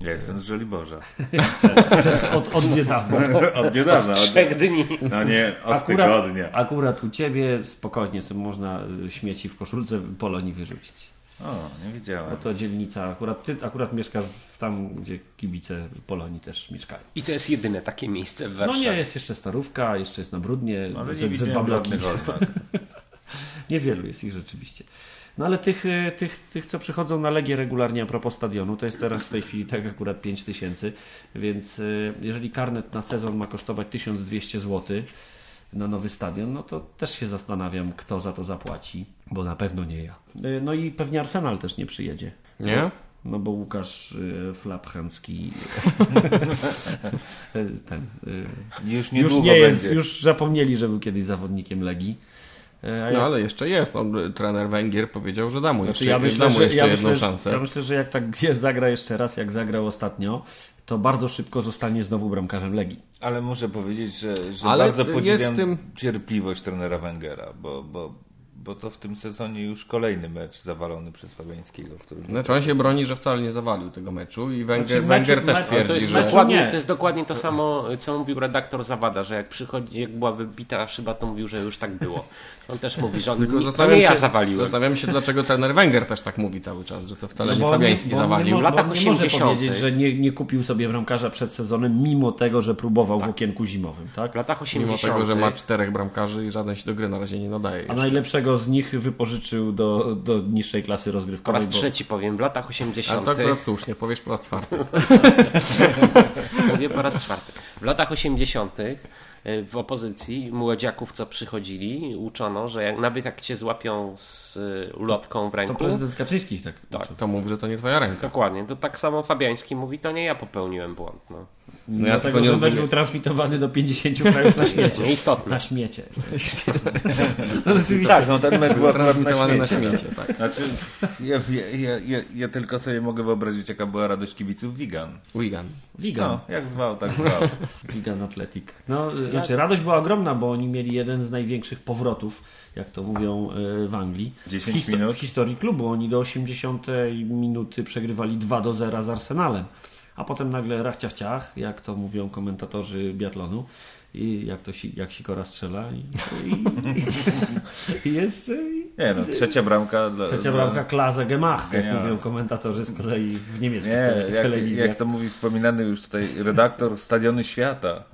Ja jestem z Żoliborza. [laughs] Przez, od, od niedawna. [laughs] Od niedawna. Od, Trzech dni. no nie, od Akurat, tygodnia. akurat u ciebie spokojnie sobie można y, śmieci w koszulce Polonii wyrzucić. O, nie Bo wiedziałem. to dzielnica, akurat ty akurat mieszkasz w- tam, gdzie kibice Polonii też mieszkają. I to jest jedyne takie miejsce w No Warszawie. nie, jest jeszcze Starówka, jeszcze jest na Brudnie, Ale ze- nie ze widziałem dwa bloki. [laughs] Niewielu jest ich rzeczywiście. No ale tych, y, tych, tych, co przychodzą na Legię regularnie a propos stadionu, to jest teraz w tej chwili tak akurat 5 tysięcy, więc y, jeżeli karnet na sezon ma kosztować 1200 zł na nowy stadion, no to też się zastanawiam, kto za to zapłaci, bo na pewno nie ja. Y, No i pewnie Arsenal też nie przyjedzie. Nie? No bo Łukasz y, Flapchancki y, [laughs] ten y, Już już nie jest, będzie. już zapomnieli, że był kiedyś zawodnikiem Legii. A No ja- ale jeszcze jest. No, trener Węgier powiedział, że da mu jeszcze, Znaczy, ja myślę, da mu że, jeszcze ja jedną myślę, szansę. Ja myślę, że jak tak [laughs] gdzie zagra jeszcze raz, jak zagrał ostatnio, to bardzo szybko zostanie znowu bramkarzem Legii. Ale muszę powiedzieć, że, że Ale bardzo jest podziwiam tym- cierpliwość trenera Węgera, bo, bo, bo to w tym sezonie już kolejny mecz zawalony przez Fabiańskiego, w którym Znaczy on się broni, że wcale nie zawalił tego meczu i Węgier, Znaczy, Węgier meczu- też twierdzi, To jest, że... dokładnie, nie. to jest dokładnie to samo, co mówił redaktor Zawada, że jak przychodzi, jak była wybita szyba, to mówił, że już tak było. On też mówi, że on, Tylko nie, to zastanawiam nie ja się, zawaliłem. Zastanawiam się, dlaczego trener Węgier też tak mówi cały czas, że to wcale nie No on Fabiański on zawalił. Nie, W latach bo on nie może 80. powiedzieć, że nie, nie kupił sobie bramkarza przed sezonem, mimo tego, że próbował w okienku zimowym. Tak? W latach 80. Mimo tego, że ma czterech bramkarzy i żaden się do gry na razie nie nadaje A jeszcze. najlepszego z nich wypożyczył do, do niższej klasy Po rozgrywkowej. raz bo- trzeci powiem, w latach Ale 80. to akurat słusznie, powiesz po raz czwarty. [laughs] mówię po raz czwarty. W latach 80. y, w opozycji młodziaków, co przychodzili, uczono, że jak, nawet jak cię złapią z y, ulotką w To ręku, prezydent Kaczyńskich tak, Tak. uczył. To mów, że to nie twoja ręka. dokładnie, to tak samo Fabiański mówi, to nie ja popełniłem błąd. No. No ja Dlatego, że mecz był transmitowany do 50 krajów na [laughs] świecie. Nieistotne. Na śmiecie. [laughs] No rzeczywiście. Tak, no ten mecz był na Transmitowany na śmiecie. śmiecie, tak. Znaczy, ja, ja, ja, ja, tylko sobie mogę wyobrazić, jaka była radość kibiców Wigan. Wigan. Wigan. No, jak zwał, tak zwał. [laughs] Wigan Athletic. No, y, znaczy radość była ogromna, bo oni mieli jeden z największych powrotów, jak to mówią y, w Anglii. 10 w minut. W historii klubu. Oni do 80 minuty przegrywali 2 do 0 z Arsenalem. A potem nagle rachciach ciach, jak to mówią komentatorzy biatlonu. I jak to si, jak Sikora strzela i, i, i jest y, Nie no, trzecia bramka dla... trzecia dla- bramka Klasa Gemach, jak mówią komentatorzy z kolei w niemieckich Nie, jak, telewizjach. jak to mówi wspominany już tutaj redaktor Stadiony Świata.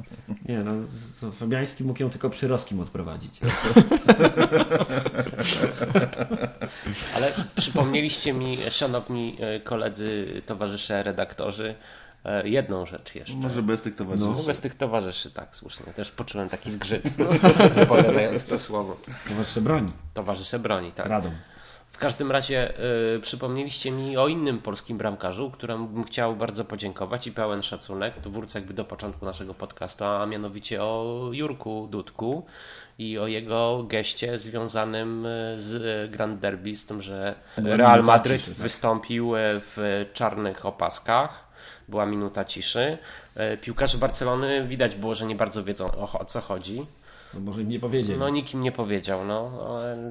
Nie, no, to Fabiański mógł ją tylko przy Roskim odprowadzić. Ale przypomnieliście mi, szanowni e, koledzy, towarzysze, redaktorzy, e, jedną rzecz jeszcze. Może bez tych towarzyszy. No, bez tych towarzyszy, tak, słusznie. Też poczułem taki zgrzyt, [laughs] wypowiadając to słowo. Towarzysze broni. Towarzysze broni, tak. Radą. W każdym razie y, przypomnieliście mi o innym polskim bramkarzu, któremu bym chciał bardzo podziękować i pełen szacunek. To wrócę jakby do początku naszego podcastu, a mianowicie o Jurku Dudku i o jego geście związanym y, z Grand Derby, z tym, że Real Madryt tak. wystąpił y, w czarnych opaskach. Była minuta ciszy. Y, Piłkarze Barcelony widać było, że nie bardzo wiedzą o, o co chodzi. No może im nie powiedzieli. No nikt im nie powiedział, no.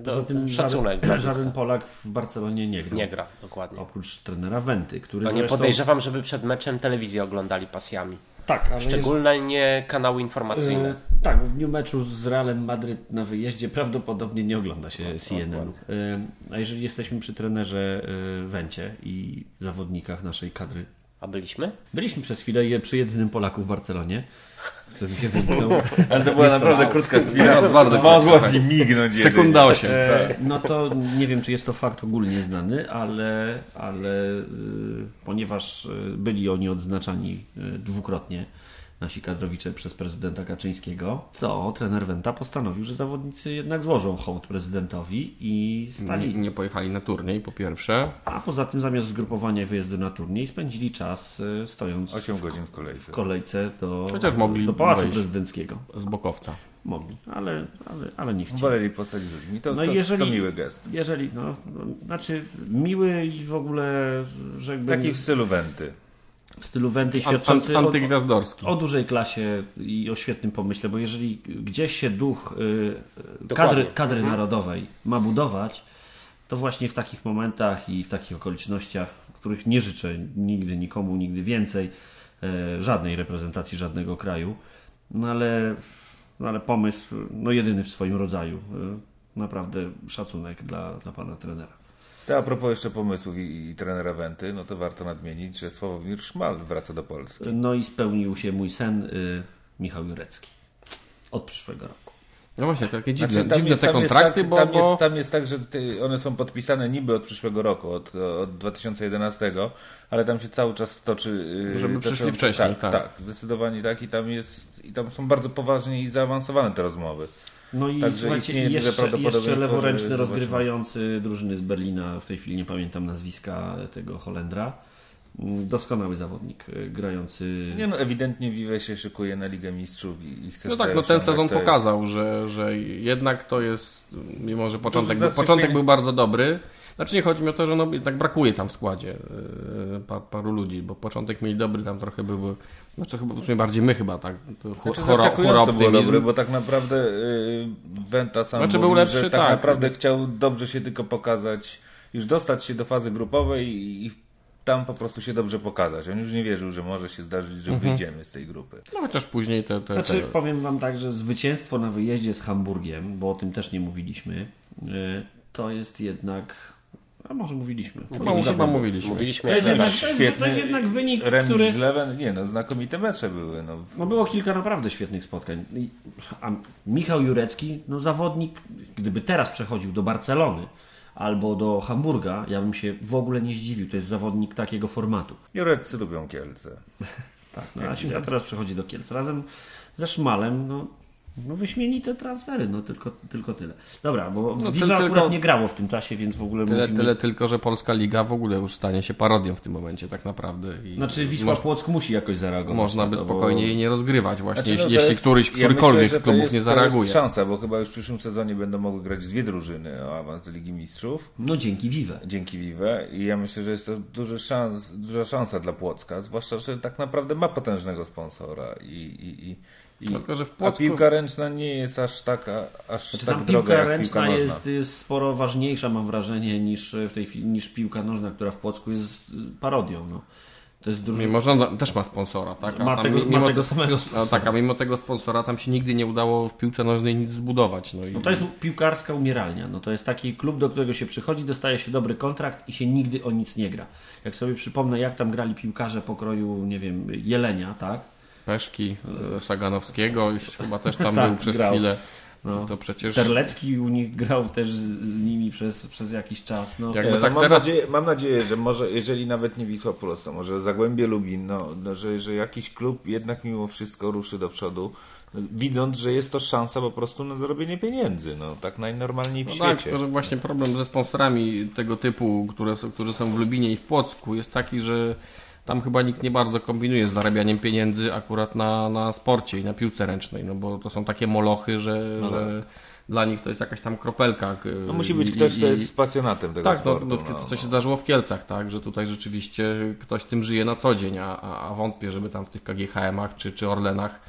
Poza tym szacunek żaden, żaden Polak w Barcelonie nie gra. Nie gra, dokładnie. Oprócz trenera Wenty, który No nie zresztą... podejrzewam, żeby przed meczem telewizję oglądali pasjami. Tak, ale Szczególnie nie kanały Yy, informacyjne. tak, w dniu meczu z Realem Madryt na wyjeździe prawdopodobnie nie ogląda się CNN. Yy, a jeżeli jesteśmy przy trenerze yy, Wencie i zawodnikach naszej kadry, A byliśmy? byliśmy przez chwilę przy jedynym Polaku w Barcelonie, który się wymknął. [laughs] Ale to była naprawdę krótka chwila. Bardzo krótka, ci mignąć. Sekunda 8. E, no to nie wiem, czy jest to fakt ogólnie znany, ale, ale y, ponieważ y, byli oni odznaczani y, dwukrotnie, nasi kadrowicze przez prezydenta Kaczyńskiego, to trener Wenta postanowił, że zawodnicy jednak złożą hołd prezydentowi i stali. Nie pojechali na turniej po pierwsze. A poza tym zamiast zgrupowania wyjazdu na turniej spędzili czas y, stojąc 8 w godzin w kolejce. w kolejce do, Chociaż mogli do Pałacu. Prezydenckiego. Z bokowca. Mogli, ale, ale, ale nie chcieli. Woleli postać z ludźmi. To, No to, jeżeli- to miły gest. Jeżeli, no, no, znaczy miły i w ogóle, Taki w stylu Wenty. W stylu Wenty An, świadczący an, o, antygwiazdorski. o dużej klasie i o świetnym pomyśle, bo jeżeli gdzieś się duch y, y, kadry, kadry narodowej ma budować, to właśnie w takich momentach i w takich okolicznościach, których nie życzę nigdy nikomu, nigdy więcej, e, żadnej reprezentacji żadnego kraju, no ale, no ale pomysł, no jedyny w swoim rodzaju. E, Naprawdę szacunek dla, dla pana trenera. To a propos jeszcze pomysłów i, i trenera Wenty, no to warto nadmienić, że Sławomir Szmal wraca do Polski. No i spełnił się mój sen, y, Michał Jurecki. Od przyszłego roku. No właśnie, takie dziwne, Znaczy, dziwne jest- te kontrakty, tak, bo, tam, bo Jest, tam jest tak, że ty, one są podpisane niby od przyszłego roku, od, od 2011, ale tam się cały czas toczy... yy, Żeby toczą- przyszli wcześniej, tak, tak. tak. zdecydowanie tak i tam jest i tam są bardzo poważnie i zaawansowane te rozmowy. No i Także słuchajcie, jeszcze, jeszcze leworęczny rozgrywający drużyny z Berlina, w tej chwili nie pamiętam nazwiska tego Holendra. Doskonały zawodnik, y, grający. Nie no, ewidentnie Vive się szykuje na Ligę Mistrzów i, i chce no tak, no ten sezon jest- pokazał, że, że jednak to jest, mimo że początek, był, początek był bardzo dobry, znaczy nie chodzi mi o to, że no, jednak brakuje tam w składzie yy, pa, paru ludzi, bo początek mieli dobry, tam trochę były, znaczy chyba w sumie bardziej my chyba tak, Znaczy chora, chora było optymizm. dobre, bo tak naprawdę yy, Wenta sam Znaczy mówił, był lepszy, że tak, tak. naprawdę chciał dobrze się tylko pokazać, już dostać się do fazy grupowej i, i tam po prostu się dobrze pokazać. On już nie wierzył, że może się zdarzyć, że Mhm. wyjdziemy z tej grupy. No chociaż później te, te, Znaczy, te powiem Wam tak, że zwycięstwo na wyjeździe z Hamburgiem, bo o tym też nie mówiliśmy, y, to jest jednak. A może mówiliśmy. chyba, chyba mówiliśmy. Mówiliśmy To jest, jednak, to, jest, to jest jednak wynik, Remis który. z Leven, nie no, znakomite mecze były. No. No było kilka naprawdę świetnych spotkań. A Michał Jurecki, no zawodnik, gdyby teraz przechodził do Barcelony albo do Hamburga, ja bym się w ogóle nie zdziwił. To jest zawodnik takiego formatu. Jureccy lubią Kielce. [laughs] Tak, no, a, a teraz przechodzi do Kielc. Razem ze Szmalem, no, no wyśmienite transfery, no tylko, tylko tyle. Dobra, bo No, Viva ty- akurat tylko- nie grało w tym czasie, więc w ogóle Tyle, mówimy... tyle tylko, że Polska Liga w ogóle już stanie się parodią w tym momencie tak naprawdę. I Znaczy Wisła Płock musi jakoś zareagować. można na by to, bo- spokojnie jej nie rozgrywać właśnie, Znaczy, no, jeśli, to jest- któryś, ja którykolwiek myślę, że z to klubów jest, nie To zareaguje. jest szansa, bo chyba już w przyszłym sezonie będą mogły grać dwie drużyny o awans do Ligi Mistrzów. No dzięki Vive. dzięki Vive i ja myślę, że jest to duży szans, duża szansa dla Płocka, zwłaszcza, że tak naprawdę ma potężnego sponsora i, i, i, i Tylko, że w a Płocku- piłka ręczna nie jest aż taka, aż Znaczy, tak tam droga piłka jak ręczna piłka nożna. jest, jest sporo ważniejsza, mam wrażenie, niż w tej chwili, niż piłka nożna, która w Płocku jest y, parodią. No. To jest drużyna. Mimo, że on też ma sponsora, tak? A Ma tam tego, mi- mimo, ma tego samego sponsora. tak, a mimo tego sponsora tam się nigdy nie udało w piłce nożnej nic zbudować. No, i, No to jest piłkarska umieralnia. No to jest taki klub, do którego się przychodzi, dostaje się dobry kontrakt i się nigdy o nic nie gra. Jak sobie przypomnę, jak tam grali piłkarze pokroju, nie wiem, Jelenia, tak? Peszki e, Saganowskiego, już chyba też tam [laughs] Tak, był przez grał. chwilę. No. To przecież Terlecki u nich grał też z, nimi przez, przez jakiś czas. No. jakby Nie, tak no mam, teraz nadzieję, mam nadzieję, że może, jeżeli nawet nie Wisła Płock, to może Zagłębie Lubin, no, no, że, że jakiś klub jednak mimo wszystko ruszy do przodu, no, widząc, że jest to szansa po prostu na zarobienie pieniędzy, no, tak najnormalniej w No tak, świecie. tylko że właśnie problem ze sponsorami tego typu, które są, którzy są w Lubinie i w Płocku jest taki, że tam chyba nikt nie bardzo kombinuje z zarabianiem pieniędzy akurat na, na sporcie i na piłce ręcznej, no bo to są takie molochy, że, że dla nich to jest jakaś tam kropelka. No musi być ktoś, kto jest pasjonatem tego Tak, no, sportu. no, to co się zdarzyło w Kielcach, tak, że tutaj rzeczywiście ktoś tym żyje na co dzień, a, a a wątpię, żeby tam w tych KGHM-ach czy, czy Orlenach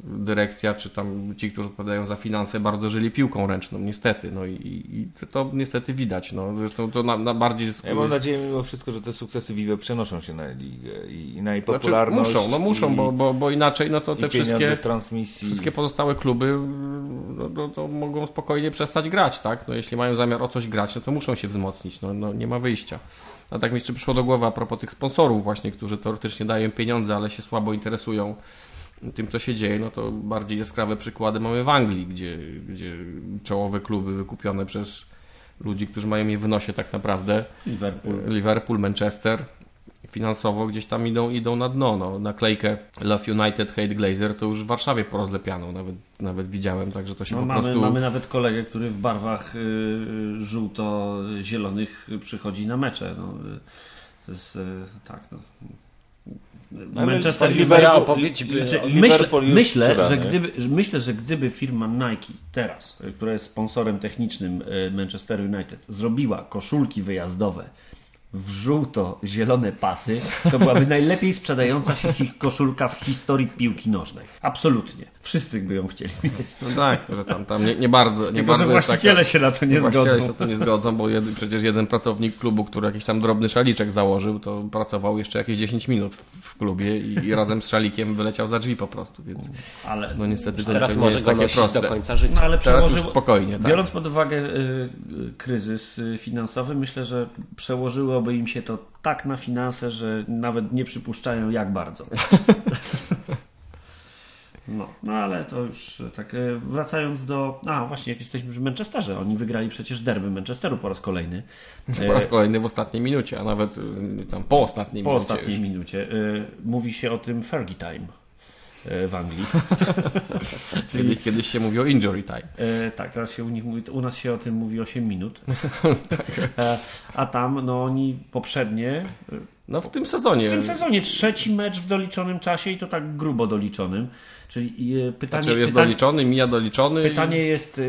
dyrekcja, czy tam ci, którzy odpowiadają za finanse, bardzo żyli piłką ręczną, niestety. No i, i to niestety widać. No. Zresztą to na, na bardziej... Ja mam nadzieję mimo wszystko, że te sukcesy Vive przenoszą się na ligę i, i na jej Znaczy, popularność. muszą, no muszą, i, bo, bo, bo inaczej no to te wszystkie, wszystkie pozostałe kluby no, no, to mogą spokojnie przestać grać, tak? No, jeśli mają zamiar o coś grać, no to muszą się wzmocnić, no, no nie ma wyjścia. A tak mi jeszcze przyszło do głowy a propos tych sponsorów właśnie, którzy teoretycznie dają pieniądze, ale się słabo interesują tym, co się dzieje, no to bardziej jaskrawe przykłady mamy w Anglii, gdzie, gdzie czołowe kluby wykupione przez ludzi, którzy mają je w nosie tak naprawdę, Liverpool. Liverpool, Manchester, finansowo gdzieś tam idą, idą na dno. No, naklejkę Love United, Hate Glazer to już w Warszawie porozlepiano, nawet, nawet widziałem, także to się No, po mamy, prostu... mamy nawet kolegę, który w barwach y, żółto-zielonych przychodzi na mecze. No, to jest y, tak. No. Manchester Liverpool- by Znaczy, myślę, Liverpool myślę, sprzedany. że gdyby, myślę, że gdyby firma Nike teraz, która jest sponsorem technicznym y, Manchester United, zrobiła koszulki wyjazdowe w żółto-zielone pasy, to byłaby [laughs] najlepiej sprzedająca się ich koszulka w historii piłki nożnej. Absolutnie. Wszyscy by ją chcieli mieć. No tak, że tam, tam nie, nie bardzo nie Tylko, że bardzo jest właściciele taka... się na to nie Właściciele zgodzą. się to nie zgodzą, bo jed, przecież jeden pracownik klubu, który jakiś tam drobny szaliczek założył, to pracował jeszcze jakieś 10 minut w, w klubie i, i razem z szalikiem wyleciał za drzwi po prostu, więc Ale no niestety to, Teraz nie może jest go takie proste. do końca życia. No ale Teraz już przełożyło, spokojnie, tak. biorąc pod uwagę y, y, kryzys y, finansowy, myślę, że przełożyłoby im się to tak na finanse, że nawet nie przypuszczają jak bardzo. [laughs] No, no ale to już tak y, wracając do... A właśnie, jak jesteśmy przy Manchesterze, oni wygrali przecież derby Manchesteru po raz kolejny. [laughs] Po raz Y, kolejny w ostatniej minucie, a nawet y, tam po ostatniej Po minucie ostatniej już. minucie. Y, Mówi się o tym Fergie Time w Anglii. [laughs] Kiedy, kiedyś się mówi o injury time. E, tak, teraz się u nich mówi, u nas się o tym mówi 8 minut. [laughs] e, a tam, no oni poprzednie, No w tym sezonie. w tym sezonie trzeci mecz w doliczonym czasie i to tak grubo doliczonym. Czyli e, pytanie, Znaczy jest pytanie, doliczony, mija doliczony. pytanie jest, e,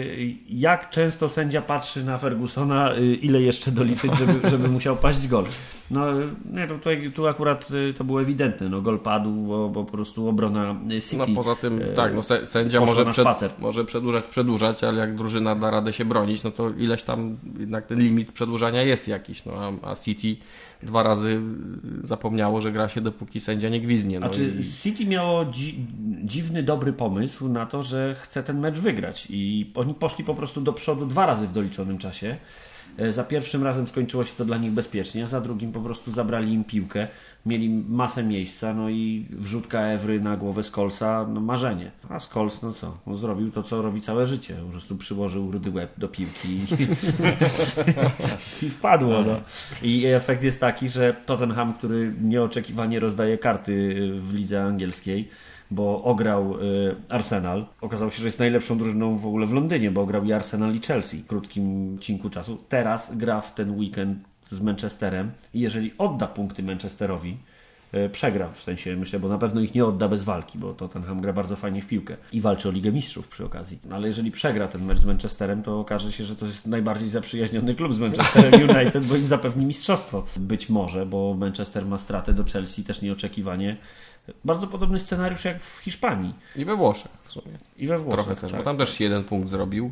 jak często sędzia patrzy na Fergusona, e, ile jeszcze doliczyć, żeby, [laughs] żeby musiał paść gol. No, nie, to tutaj, tu akurat to było ewidentne. No, gol padł, bo, bo po prostu obrona e, City. No poza tym, tak, no sę- sędzia może, przed, może przedłużać, przedłużać, ale jak drużyna da radę się bronić, no to ileś tam jednak ten limit przedłużania jest jakiś. No, a, a City dwa razy zapomniało, że gra się dopóki sędzia nie gwizdnie. No Znaczy, i, City miało dzi dziwny, dobry pomysł na to, że chce ten mecz wygrać i oni poszli po prostu do przodu dwa razy w doliczonym czasie E, Za pierwszym razem skończyło się to dla nich bezpiecznie, za drugim po prostu zabrali im piłkę, mieli masę miejsca, no i wrzutka Ewry na głowę Skolsa, no marzenie. A Skols, no co, no zrobił to, co robi całe życie. Po prostu przyłożył rudy łeb do piłki i, [laughs] i wpadło. No. I efekt jest taki, że Tottenham, który nieoczekiwanie rozdaje karty w lidze angielskiej, bo ograł y, Arsenal. Okazało się, że jest najlepszą drużyną w ogóle w Londynie, bo ograł i Arsenal i Chelsea w krótkim cinku czasu. Teraz gra w ten weekend z Manchesterem i jeżeli odda punkty Manchesterowi, y, przegra w sensie, myślę, bo na pewno ich nie odda bez walki, bo Tottenham gra bardzo fajnie w piłkę i walczy o Ligę Mistrzów przy okazji. No, Ale jeżeli przegra ten mecz z Manchesterem, to okaże się, że to jest najbardziej zaprzyjaźniony klub z Manchesterem [laughs] United, bo im zapewni mistrzostwo. Być może, bo Manchester ma stratę do Chelsea też nieoczekiwanie. Bardzo podobny scenariusz jak w Hiszpanii I we Włoszech w sumie. i we Włoszech. Trochę też, tak. bo tam też się jeden punkt zrobił.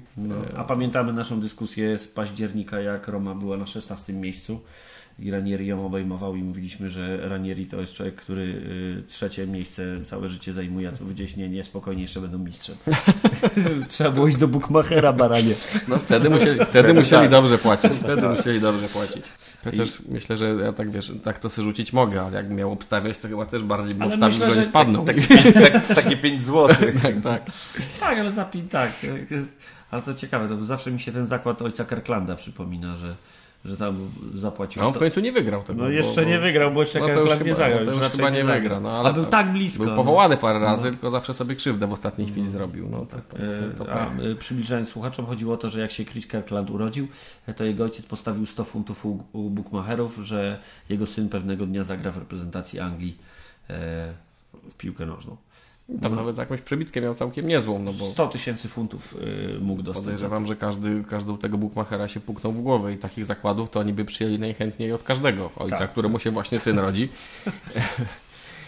A pamiętamy naszą dyskusję z października, jak Roma była na 16 miejscu i Ranieri ją obejmował i mówiliśmy, że Ranieri to jest człowiek, który y, trzecie miejsce całe życie zajmuje, a tu powiedziałeś, nie, nie, spokojnie, jeszcze będą mistrzem. [laughs] Trzeba było iść do Bukmachera, baranie. No wtedy musieli, wtedy musieli dobrze płacić. Wtedy musieli dobrze płacić. Chociaż myślę, że ja tak wiesz, tak to sobie rzucić mogę, ale jakbym miał obstawiać, to chyba też bardziej bym obstawił, myślę, że że spadną. [laughs] Tak, tak, takie 5 złotych. [laughs] tak, tak. Tak, ale zapi, tak. Ale co ciekawe, to zawsze mi się ten zakład ojca Kirklanda przypomina, że, że tam zapłacił. A on w końcu nie wygrał tego. No jeszcze bo- nie wygrał, bo jeszcze No to Kirkland nie zagrał. no to już chyba nie zagrał. wygra, no, ale- A był tak blisko. Był powołany parę razy, tylko zawsze sobie krzywdę w ostatniej chwili zrobił. No, to, to, to, to, A, pech. y, przybliżając słuchaczom, chodziło o to, że jak się Chris Kirkland urodził, to jego ojciec postawił 100 funtów u, u bookmacherów, że jego syn pewnego dnia zagra w reprezentacji Anglii e, w piłkę nożną. Tam nawet jakąś przebitkę miał całkiem niezłą, no bo 100 tysięcy funtów y, mógł dostać. to. podejrzewam, że każdy, każdy u tego Bukmachera się puknął w głowę i takich zakładów to oni by przyjęli najchętniej od każdego ojca, Tak. któremu się właśnie syn rodzi. [laughs]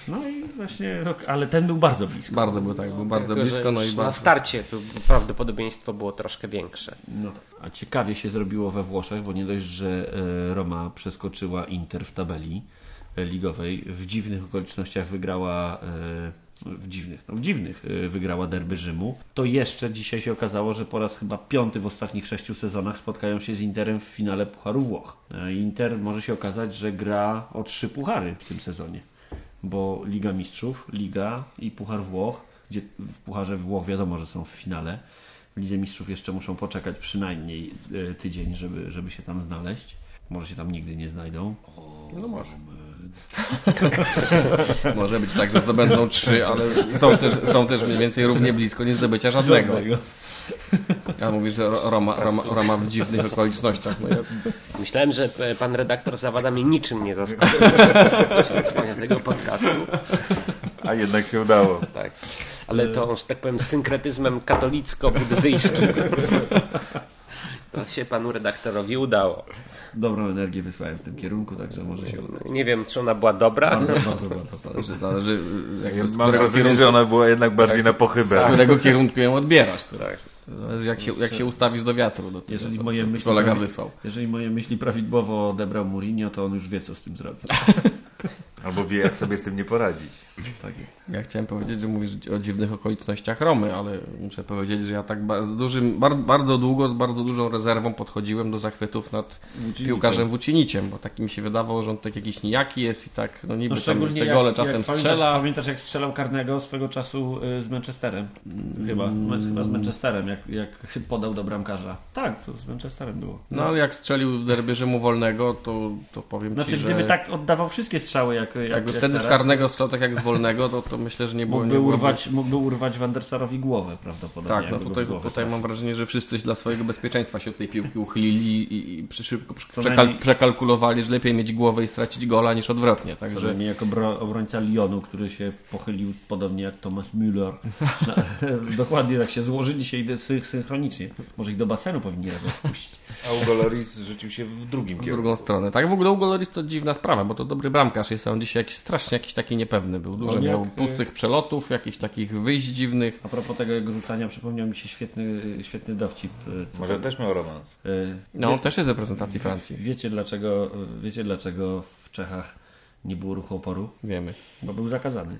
No i właśnie, no, ale ten był bardzo blisko. Bardzo był tak, był bardzo Tylko, że blisko, no i już Na bardzo... starcie tu prawdopodobieństwo było troszkę większe. No tak. A ciekawie się zrobiło we Włoszech, bo nie dość, że e, Roma przeskoczyła Inter w tabeli e, ligowej, w dziwnych okolicznościach wygrała. W dziwnych, no w dziwnych e, wygrała derby Rzymu. To jeszcze dzisiaj się okazało, że po raz chyba piąty w ostatnich sześciu sezonach spotkają się z Interem w finale Pucharu Włoch. E, Inter może się okazać, że gra o trzy puchary w tym sezonie, bo Liga Mistrzów, Liga i Puchar Włoch, gdzie w Pucharze Włoch wiadomo, że są w finale. W Lidze Mistrzów jeszcze muszą poczekać przynajmniej e, tydzień, żeby, żeby się tam znaleźć. Może się tam nigdy nie znajdą. No może. [laughs] może być tak, że to będą trzy, ale są też, są też mniej więcej równie blisko nie zdobycia żadnego. Ja mówię, że Ro- Roma, Roma, Roma w dziwnych okolicznościach. No ja, Myślałem, że e, pan redaktor Zawada mnie niczym nie zaskoczył trwania tego podcastu. A jednak się udało. Tak. Ale to, że tak powiem, synkretyzmem katolicko-buddyjskim. To się panu redaktorowi udało. Dobrą energię wysłałem w tym kierunku, także może się udać. Nie wiem, czy ona była dobra. Bardzo, bardzo, bardzo. zależy, zależy jakby z Mam którego wrażenie, kierunku, że ona była jednak bardziej na z pochybę. którego kierunku ją odbierasz. To Tak. zależy jak się, jak się ustawisz do wiatru. Do tego, Jeżeli co, moje, myśli, kolega wysłał. jeżeli moje myśli prawidłowo odebrał Mourinho, to on już wie, co z tym zrobić. [laughs] Albo wie, jak sobie z tym nie poradzić. Tak jest. Ja chciałem powiedzieć, że mówisz o dziwnych okolicznościach Romy, ale muszę powiedzieć, że ja tak z dużym, bar- bardzo długo, z bardzo dużą rezerwą podchodziłem do zachwytów nad piłkarzem Wuciniciem, bo tak mi się wydawało, że on tak jakiś nijaki jest i tak, no niby No tam te jak, gole jak czasem pamiętasz, strzela. Pamiętasz, jak strzelał karnego swego czasu y, z Manchesterem? Chyba, mm. chyba z Manchesterem, jak, jak podał do bramkarza. Tak, to z Manchesterem było. No ale jak strzelił w derby Rzymu wolnego, to, to powiem Znaczy, ci, że gdyby tak oddawał wszystkie strzały, jak, jak, jakby jak wtedy teraz, z karnego strzał tak jak z wolnego, to, to myślę, że nie było... mógłby nie byłoby- urwać, mógłby urwać Wandersarowi głowę prawdopodobnie. Tak, no tutaj, w głowę tutaj mam wrażenie, że wszyscy dla swojego bezpieczeństwa się od tej piłki uchylili i, i szybko Co przekal, najmniej- przekalkulowali, że lepiej mieć głowę i stracić gola niż odwrotnie. Co Także najmniej jako bro, obrońca Lyonu, który się pochylił podobnie jak Thomas Müller. Na, [laughs] [laughs] dokładnie tak się złożyli się i sy- synchronicznie. Może ich do basenu powinni razem wpuścić. [laughs] A Ugo Loris rzucił się w drugim w kierunku. drugą stronę. Tak, w ogóle Ugo Loris to dziwna sprawa, bo to dobry bramkarz jest, a on dzisiaj jakiś strasznie jakiś taki niepewny był. Dużo miał jak, pustych przelotów, jakichś takich wyjść dziwnych. A propos tego jego rzucania, przypomniał mi się świetny, świetny dowcip. y, co Może tam- też miał romans. y, No, wie- on też jest z reprezentacji Francji. Wiecie dlaczego, wiecie dlaczego w Czechach nie było ruchu oporu? Wiemy. Bo był zakazany. [laughs]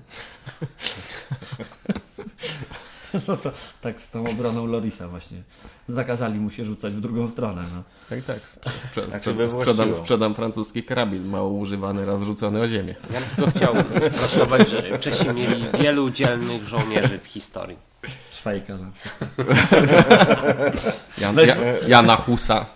[laughs] No to tak z tą obroną Lorisa właśnie. Zakazali mu się rzucać w drugą stronę. No. Tak, tak. Sprze- sprze- sprze- we sprzedam, sprzedam francuski karabin, mało używany, raz rzucony o ziemię. Ja bym tylko chciał sprostować, że Czesi mieli wielu dzielnych żołnierzy w historii. Szwajka [laughs] na przykład. Jan, Jana Husa.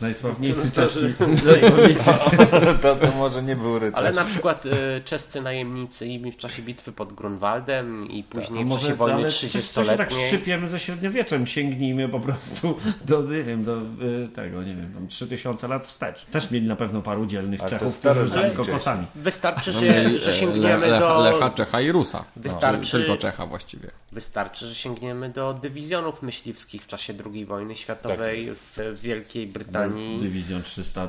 Najsławniejszy czeski. [laughs] Najsławniejszy [laughs] To, to może nie był rycerz. Ale na przykład y, czescy najemnicy i w czasie bitwy pod Grunwaldem i później A w czasie wojny ale coś- coś się tak 30-letniej. szczypiemy ze średniowieczem, sięgnijmy po prostu do, nie wiem, do y, tego, nie wiem, tam 3000 lat wstecz. Też mieli na pewno paru dzielnych Ale to Czechów, którzy rzucali kokosami. Wystarczy, No, że, mieli, że e, sięgniemy Le- do. Lecha, Czecha i Rusa. Wystarczy- Czy Tylko Czecha właściwie. Wystarczy, że sięgniemy do dywizjonów myśliwskich w czasie II wojny światowej Tak w Wielkiej Brytanii. Dywizjon 300, y,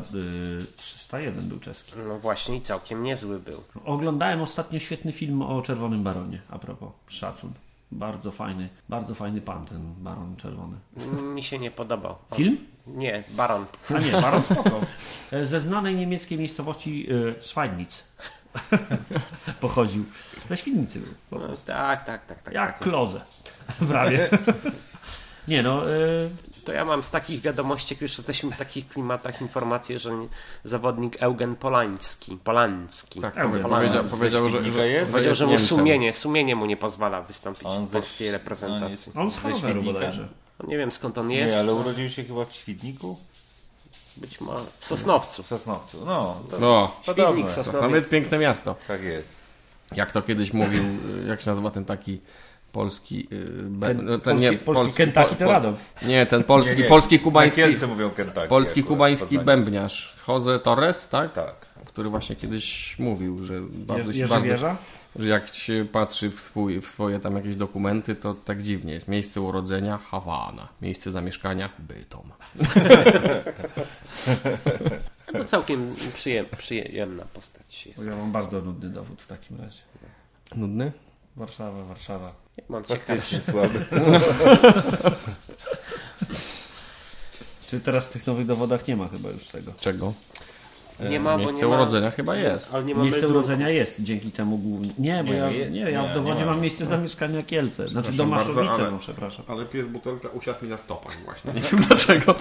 301 był czeski. No właśnie i całkiem niezły był. Oglądałem ostatnio świetny film o Czerwonym Baronie, a propos, szacun. Bardzo fajny, bardzo fajny pan ten Baron Czerwony. Mi się nie podobał. O, Film? Nie, Baron. A nie, Baron spoko. E, Ze znanej niemieckiej miejscowości y, Schweidnitz [laughs] pochodził. Ze Świdnicy był. po No, tak, tak, tak, tak. Jak tak. kloze. Prawie. Nie no, y, To ja mam z takich wiadomości, jak już jesteśmy w takich klimatach, informację, że zawodnik Eugen Polański, Polański Tak, Eugen powie- powiedział, Polański. powiedział, że, jest? powiedział, że mu sumienie, sumienie mu nie pozwala wystąpić On w ze- polskiej on reprezentacji. jest- on z Ze Świdnika? bodajże. No nie wiem skąd on jest, Nie, ale urodził się chyba w Świdniku? być może w Sosnowcu. W Sosnowcu. No, to No. Świdnik, to Sosnowiec. nawet piękne miasto. Tak jest. Jak to kiedyś mówił, y, jak się nazywa ten taki polski... y, be- Ten no, polski- polski Kentucky to Radom. Nie, ten polski, Nie, nie. polski kubański, mówią Kentucky. polski kubański bębniarz. Jose Torres, tak? Tak. Który właśnie kiedyś mówił, że bardzo się bardzo, Wieża? że jak się patrzy w, swój, w swoje tam jakieś dokumenty, to tak dziwnie jest. Miejsce urodzenia Hawana, miejsce zamieszkania Bytom. [laughs] No całkiem przyjem, przyjemna postać jest. Ja mam bardzo nudny dowód w takim razie. Nudny? Warszawa, Warszawa. Ja Mam ciekawszy. Faktycznie słaby. [laughs] Czy teraz w tych nowych dowodach nie ma chyba już tego? Czego? Nie ma, bo Miejsce nie ma... urodzenia chyba jest. Ale nie ma Miejsce meldunku. urodzenia jest dzięki temu głównie. Nie, bo Nie, ja, nie, nie, ja w dowodzie nie ma. mam miejsce zamieszkania Kielce. Znaczy Przepraszam Domaszowice, bardzo, ale- no przepraszam. Ale pies butelka usiadł mi na stopach właśnie. Nie wiem dlaczego.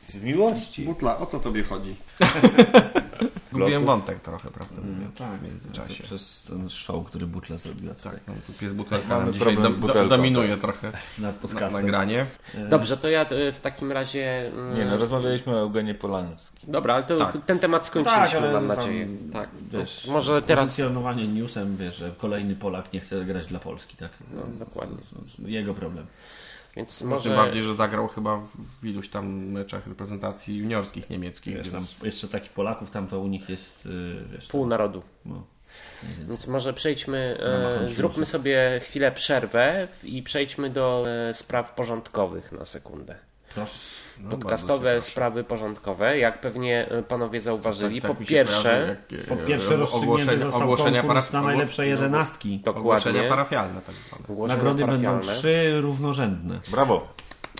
Z miłości. Butla, o co tobie chodzi? [laughs] Gubiłem wątek trochę, prawda mówiąc, tak, w międzyczasie. Przez ten show, który Butla zrobiła tutaj Tak, no, tu pies butelka Mamy nam dzisiaj problem do, butelką, dominuje tak. trochę [laughs] nad na, podcastem. nagranie. Dobrze, to ja y, w takim razie... y, Nie no, rozmawialiśmy o Eugenie Polańskim. Dobra, ale to Tak. ten temat skończyliśmy, Tak, mam nadzieję. Tak. Wiesz, Może teraz... Pozycjonowanie newsem, wiesz, że kolejny Polak nie chce grać dla Polski, tak? No, dokładnie. Jego problem. Więc No, może... Tym bardziej, że zagrał chyba w, iluś tam meczach reprezentacji juniorskich niemieckich. Wiesz, tam jeszcze takich Polaków tam to u nich jest, y, wiesz, Pół narodu. no, Więc może przejdźmy, e, zróbmy sobie chwilę przerwę i przejdźmy do e, spraw porządkowych na sekundę. Proszę. No, Podcastowe sprawy porządkowe, jak pewnie e, panowie zauważyli, Tak- tak po pierwsze, kojarzy, jak, Po e, pierwsze rozstrzygnięty ogłoszenia- został ogłoszenia konkurs paraf- na najlepsze ogło- jedenastki. Ogłoszenia dokładnie, parafialne tak zwane. ogłoszenia Nagrody będą parafialne. trzy równorzędne. Brawo.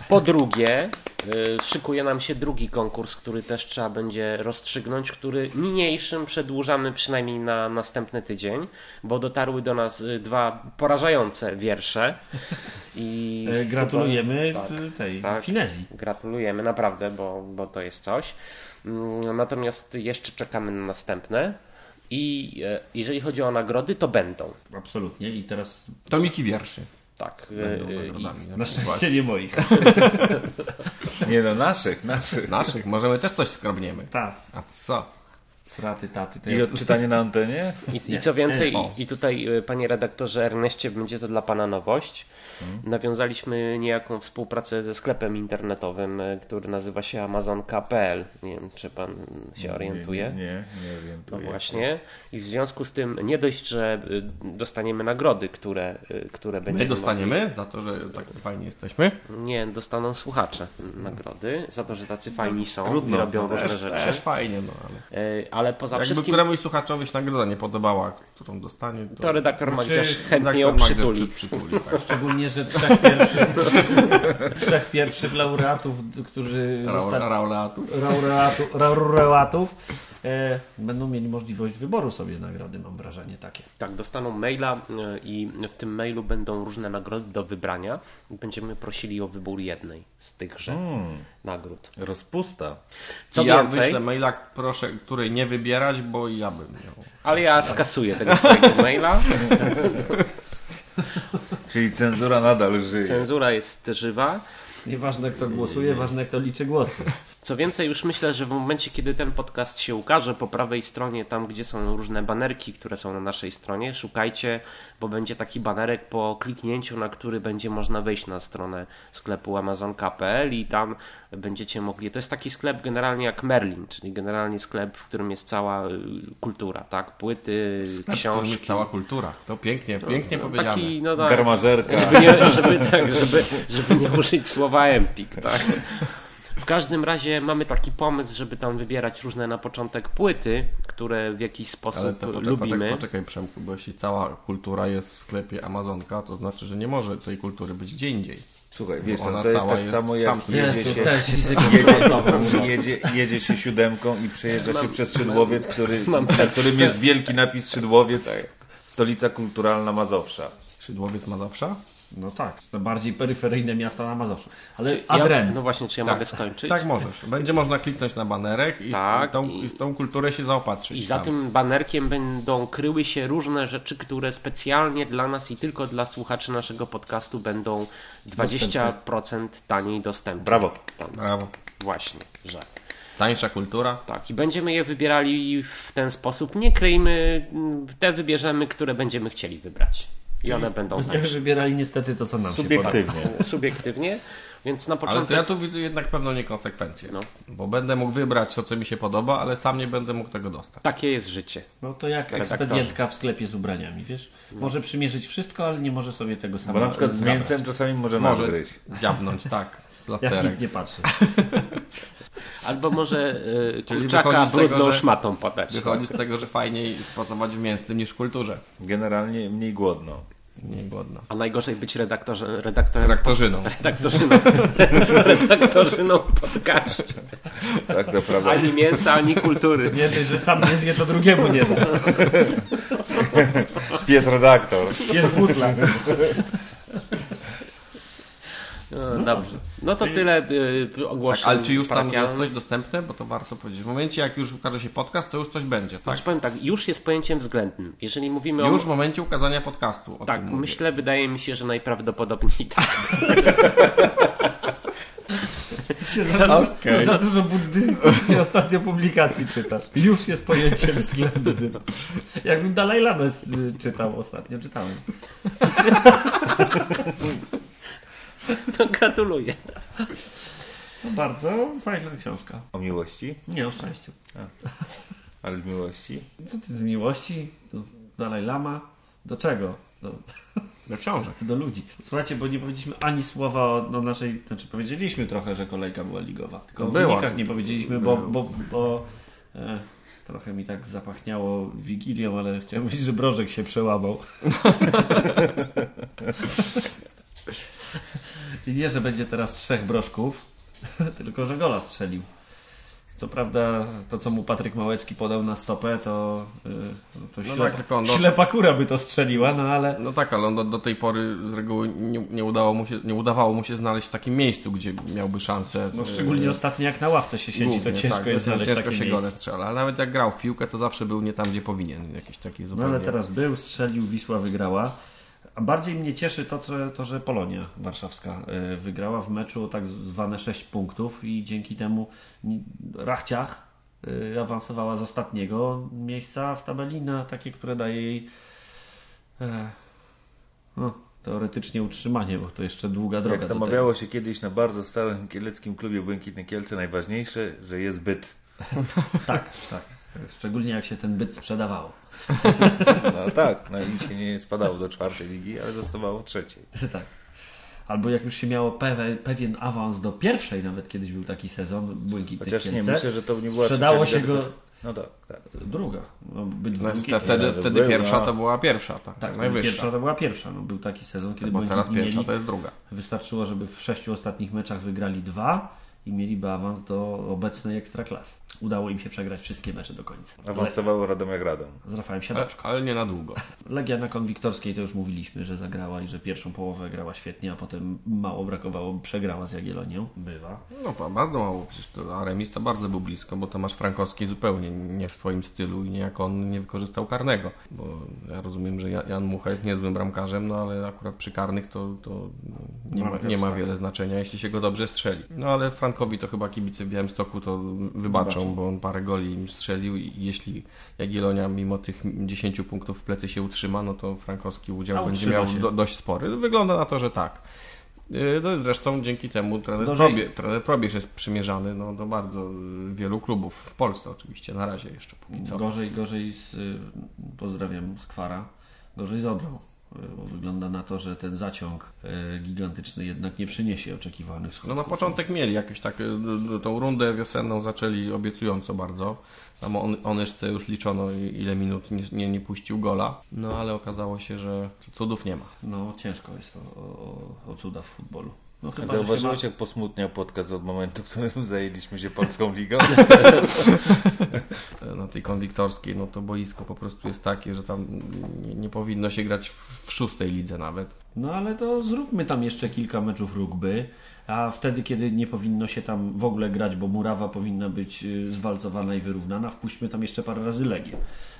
Po drugie, y, szykuje nam się drugi konkurs, który też trzeba będzie rozstrzygnąć, który niniejszym przedłużamy przynajmniej na następny tydzień, bo dotarły do nas y, dwa porażające wiersze. I E, Gratulujemy chyba- w tej tak. finezji. Gratulujemy, naprawdę, bo, bo to jest coś. Mm, Natomiast jeszcze czekamy na następne. I e, jeżeli chodzi o nagrody, to będą. Absolutnie. I teraz Tomiki wierszy. Tak. Będą e, i- nagrodami. na szczęście nie moich. [laughs] Nie no, naszych, naszych. Naszych, możemy też coś skrobniemy. A Tas. co? Sraty, taty. To I odczytanie na antenie? I, I co więcej, i, i tutaj, y, panie redaktorze Erneście, będzie to dla pana nowość. Nawiązaliśmy niejaką współpracę ze sklepem internetowym, y, który nazywa się amazonka.pl. Nie wiem, czy pan się orientuje. Nie, nie, nie No orientuję. właśnie. I w związku z tym nie dość, że y, dostaniemy nagrody, które, y, które My będziemy dostaniemy za to, że tak fajni jesteśmy. mogli- Nie, dostaną słuchacze nagrody za to, że tacy fajni są Trudno. i robią No, różne też, rzeczy. też fajnie, no ale... E, Ale poza Jakby wszystkim któremuś słuchaczowi się nagroda nie podobała, którą dostanie, to, to redaktor Znaczy, Magdziarz chętnie ją redaktor Magdziarz przytuli. przy- przytuli tak. Szczególnie, że trzech pierwszych, [laughs] trzech pierwszych laureatów, którzy zostali... Laureatów. Laureatu, laureatów e, będą mieli możliwość wyboru sobie nagrody, mam wrażenie takie. Tak, dostaną maila y, i w tym mailu będą różne nagrody do wybrania i będziemy prosili o wybór jednej z tychże nagród. Rozpusta. Co ja więcej, wyślę maila, proszę, której nie wybierać, bo ja bym miał. ale ja skasuję tego maila. [laughs] Czyli cenzura nadal żyje. Cenzura jest żywa. Nieważne kto głosuje, ważne kto liczy głosy. Co więcej, już myślę, że w momencie, kiedy ten podcast się ukaże, po prawej stronie, tam gdzie są różne banerki, które są na naszej stronie, szukajcie, bo będzie taki banerek po kliknięciu, na który będzie można wejść na stronę sklepu amazon.pl i tam będziecie mogli. To jest taki sklep generalnie jak Merlin, czyli generalnie sklep, w którym jest cała y, kultura, tak? Płyty, To książki. jest cała kultura. To pięknie, pięknie powiedziane. Taki, no tak. Garmazerka. Żeby nie, żeby, tak, żeby, żeby nie użyć słowa empik, tak. W każdym razie mamy taki pomysł, żeby tam wybierać różne na początek płyty, które w jakiś Ale sposób to poczekaj, lubimy. poczekaj, poczekaj Przemku, bo jeśli cała kultura jest w sklepie Amazonka, to znaczy, że nie może tej kultury być gdzie indziej. Słuchaj, wiesz, to jest cała tak jest samo jak jedzie się, też jest jedzie, jedzie, jedzie się siódemką i przejeżdża się przez Szydłowiec, który, mam na tak którym jest wielki napis Szydłowiec, stolica kulturalna Mazowsza. Szydłowiec Mazowsza? No tak, to bardziej peryferyjne miasta na Mazowszu. Ale Ja, Adren, no właśnie, czy ja mogę skończyć? Tak możesz. Będzie można kliknąć na banerek i, Tak, tą, i- tą kulturę się zaopatrzyć. I za tam. tym banerkiem będą kryły się różne rzeczy, które specjalnie dla nas i tylko dla słuchaczy naszego podcastu będą 20% taniej dostępne. Brawo. Brawo. Właśnie, że. Tańsza kultura. Tak, i będziemy je wybierali w ten sposób. Nie kryjmy, te wybierzemy, które będziemy chcieli wybrać. I one będą jak tańsze. wybierali niestety to, co nam się podoba. Subiektywnie. Subiektywnie, więc na Ale to ja tu widzę jednak pewną niekonsekwencję. No. Bo będę mógł wybrać to, co mi się podoba, ale sam nie będę mógł tego dostać. Takie jest życie. No to jak Redaktorzy. ekspedientka w sklepie z ubraniami, wiesz? Może przymierzyć wszystko, ale nie może sobie tego Bo samego na przykład z mięsem czasami może Może nadgryźć. dziabnąć, tak. Jak Plasterek. nikt nie patrzy. [laughs] Albo może y, [laughs] Czyli kurczaka z tego, brudną że- szmatą podać. Wychodzi z tego, że fajniej pracować w mięsnym niż w kulturze. Generalnie mniej głodno. Nie głodno. A najgorzej być redaktorze, redaktorem... Redaktorzyną. [laughs] Redaktorzyną, [laughs] redaktorzyną podcaście. Tak, to prawda. Ani mięsa, ani kultury. Nie dość, że sam nie zje, to drugiemu nie da. Pies redaktor. Jest butla. No, dobrze. No to tyle y, ogłoszeń Tak, ale czy już tam jest coś dostępne? Bo to warto powiedzieć. W momencie, jak już ukaże się podcast, to już coś będzie, tak? Znaczy, powiem tak, już jest pojęciem względnym. Jeżeli mówimy Już o... w momencie ukazania podcastu. o Tak, myślę, wydaje mi się, że najprawdopodobniej tak. [laughs] Za dużo, za dużo buddyzmu i ostatnio publikacji czytasz. Już jest pojęciem względnym. Jakbym Dalaj Lamę czytał ostatnio, czytałem. [laughs] [laughs] To gratuluję. No bardzo fajna książka. O miłości? Nie o szczęściu. Ale z miłości? Co ty z miłości? Do Dalaj Lama? Do czego? Do, Do książek. do ludzi. Słuchajcie, bo nie powiedzieliśmy ani słowa o no, naszej... Znaczy powiedzieliśmy trochę, że kolejka była ligowa. Tylko o Była. wynikach nie powiedzieliśmy, bo... bo, bo e, trochę mi tak zapachniało Wigilią, ale chciałem powiedzieć, że Brożek się przełamał. [laughs] Nie, że będzie teraz trzech broszków, [laughs] tylko że gola strzelił. Co prawda, to co mu Patryk Małecki podał na stopę, to, yy, to No ślepa, tak, no- ślepa kura by to strzeliła, no ale No tak, ale on do, do tej pory z reguły nie, nie, udało mu się, nie udawało mu się znaleźć w takim miejscu, gdzie miałby szansę. no, e, szczególnie ostatnio jak na ławce się siedzi, głównie, to ciężko tak, jest znaleźć ciężko takie się miejsce. gole strzela. Ale nawet jak grał w piłkę, to zawsze był nie tam, gdzie powinien. Jakiś taki No zupełnie... ale teraz był, strzelił, Wisła wygrała. A bardziej mnie cieszy to, że, to, że Polonia Warszawska y, wygrała w meczu o tak zwane 6 punktów i dzięki temu Rachciach y, awansowała z ostatniego miejsca w tabeli na takie, które daje jej e, no, teoretycznie utrzymanie, bo to jeszcze długa droga. Jak to mawiało się kiedyś na bardzo starym kieleckim klubie Błękitne Kielce, najważniejsze, że jest byt. [laughs] Tak, tak. Szczególnie jak się ten byt sprzedawało. No tak, no i się nie spadało do czwartej ligi, ale zostawało w trzeciej. [laughs] tak. Albo jak już się miało pewe, pewien awans do pierwszej, nawet kiedyś był taki sezon Błękitnych Chociaż nie, Kielce. myślę, że to nie była Sprzedało się go, No tak, tak. Druga. No, być w Znaczy, drugiej- wtedy to wtedy była- pierwsza to była pierwsza, tak, Tak, wtedy najwyższa. pierwsza to była pierwsza. No, był taki sezon, kiedy Bo teraz pierwsza mieli, to jest druga. wystarczyło, żeby w sześciu ostatnich meczach wygrali dwa i mieliby awans do obecnej ekstraklasy. Udało im się przegrać wszystkie mecze do końca. Awansowało Radom jak Radom. Z Rafałem Ale, Siadaczką. ale nie na długo. Legia na konwiktorskiej to już mówiliśmy, że zagrała i że pierwszą połowę grała świetnie, a potem mało brakowało, przegrała z Jagiellonią. Bywa. No to bardzo mało, przecież to, remis to bardzo był blisko, bo Tomasz Frankowski zupełnie nie w swoim stylu i niejako on nie wykorzystał karnego. Bo ja rozumiem, że Ja- Jan Mucha jest niezłym bramkarzem, no ale akurat przy karnych to, to nie, ma, nie ma wiele znaczenia, jeśli się go dobrze strzeli. No ale Frankowi to chyba kibice w Białymstoku to wybaczą, bo on parę goli im strzelił i jeśli Jagiellonia mimo tych 10 punktów w plecy się utrzyma, no to Frankowski A udział będzie utrzyma miał do, dość spory. Wygląda na to, że tak. No, zresztą dzięki temu trener, Gorzej- Probie, trener Probierz jest przymierzany no, do bardzo wielu klubów w Polsce oczywiście, na razie jeszcze póki co. Gorzej, gorzej z, pozdrawiam Skwara, gorzej z Odrą. Y, Bo wygląda na to, że ten zaciąg y, gigantyczny jednak nie przyniesie oczekiwanych skutków. No na początek mieli jakąś tak, y, tą rundę wiosenną zaczęli obiecująco bardzo. Tam on, Onyszce już liczono ile minut nie, nie, nie puścił gola, no ale okazało się, że cudów nie ma. No ciężko jest o, o, o cuda w futbolu. No chyba, Zauważyłeś, ma... jak posmutniał podcast od momentu, w którym [laughs] zajęliśmy się Polską Ligą? [laughs] Na tej konwiktorskiej, no to boisko po prostu jest takie, że tam nie, nie powinno się grać w, w szóstej lidze nawet. No ale to zróbmy tam jeszcze kilka meczów rugby, a wtedy, kiedy nie powinno się tam w ogóle grać, bo murawa powinna być y, zwalcowana i wyrównana, wpuśćmy tam jeszcze parę razy Legię.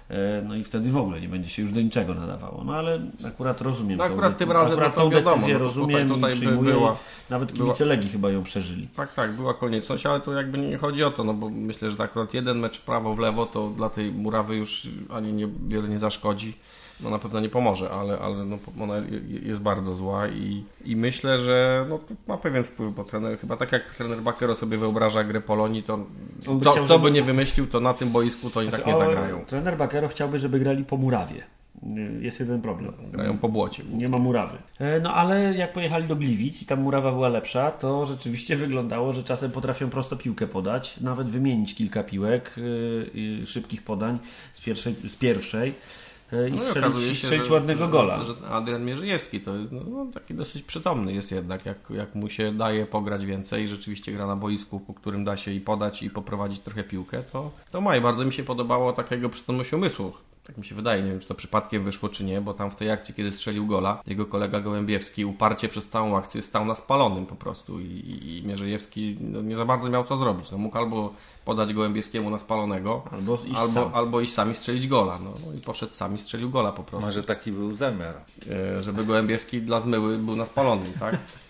E, No i wtedy w ogóle nie będzie się już do niczego nadawało. No ale akurat rozumiem. No tą akurat de- tym razem akurat tą wiadomo, decyzję no rozumiem tutaj- tutaj i by przyjmuję. była- Nawet była- kibice Legii chyba ją przeżyli. Tak, tak, była konieczność, ale to jakby nie chodzi o to, no bo myślę, że akurat jeden mecz w prawo, w lewo to dla tej murawy już ani nie, wiele nie zaszkodzi. No na pewno nie pomoże, ale, ale no, ona je- jest bardzo zła i, i myślę, że no, ma pewien wpływ, bo trener, chyba tak jak trener Bakero sobie wyobraża grę Polonii, to by co, chciał, co by nie wymyślił, to na tym boisku to oni tak nie Znaczy, o, zagrają. Trener Bakero chciałby, żeby grali po murawie. Jest jeden problem. Grają po błocie. Nie ma murawy. E, No ale jak pojechali do Gliwic i tam murawa była lepsza, to rzeczywiście [laughs] wyglądało, że czasem potrafią prosto piłkę podać, nawet wymienić kilka piłek, y, szybkich podań z pierwszej, z pierwszej i No strzelić, się, strzelić że, ładnego gola. Że, Adrian Mierzejewski to no, no, taki dosyć przytomny jest jednak, jak, jak mu się daje pograć więcej, rzeczywiście gra na boisku, po którym da się i podać i poprowadzić trochę piłkę, to, to ma i bardzo mi się podobało takiego przytomność umysłu. Tak mi się wydaje, nie wiem czy to przypadkiem wyszło czy nie, bo tam w tej akcji, kiedy strzelił gola, jego kolega Gołębiewski uparcie przez całą akcję stał na spalonym po prostu i, i, i Mierzejewski no, nie za bardzo miał co zrobić. No, mógł albo podać Gołębiewskiemu na spalonego, Albo iść albo, sam. albo iść sami strzelić gola. No, no i poszedł sam i strzelił gola po prostu. Może taki był zamiar. E, żeby Gołębieski dla zmyły był na spalonym, tak? [laughs]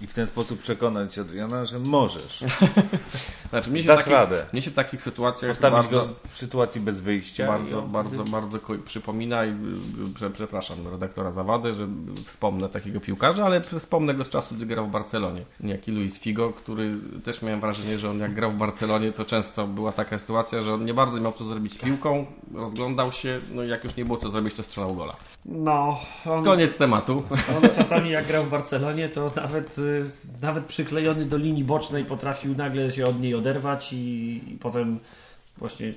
I w ten sposób przekonać Adriana, że możesz [laughs] Znaczy, mnie się, Dasz taki, radę. mnie się w takich sytuacjach postawić bardzo, go w sytuacji bez wyjścia. bardzo, bardzo, bardzo przypomina i y, prze, przepraszam redaktora Zawady, że wspomnę takiego piłkarza, ale wspomnę go z czasów, gdy grał w Barcelonie. Niejaki Luis Figo, który też miałem wrażenie, że on jak grał w Barcelonie, to często była taka sytuacja, że on nie bardzo miał co zrobić z piłką, rozglądał się, no i jak już nie było co zrobić, to strzelał gola. No, on, Koniec tematu. on czasami jak grał w Barcelonie, to nawet, y, nawet przyklejony do linii bocznej potrafił nagle się od niej oderwać i, i potem właśnie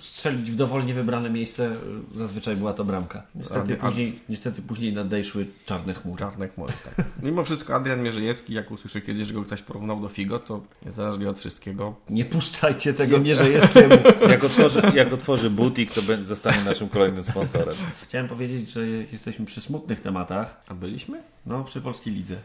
strzelić w dowolnie wybrane miejsce. y, Zazwyczaj była to bramka. Niestety, później, niestety później nadejszły czarne chmury. Czarne chmury, tak. [laughs] Mimo wszystko Adrian Mierzejewski, jak usłyszę kiedyś, że go ktoś porównał do Figo, to niezależnie od wszystkiego, Nie puszczajcie tego Mierzejewskiemu. [laughs] Jak otworzy, jak otworzy butik, to będzie, zostanie naszym kolejnym sponsorem. Chciałem powiedzieć, że jesteśmy przy smutnych tematach. a byliśmy? No, przy Polskiej Lidze.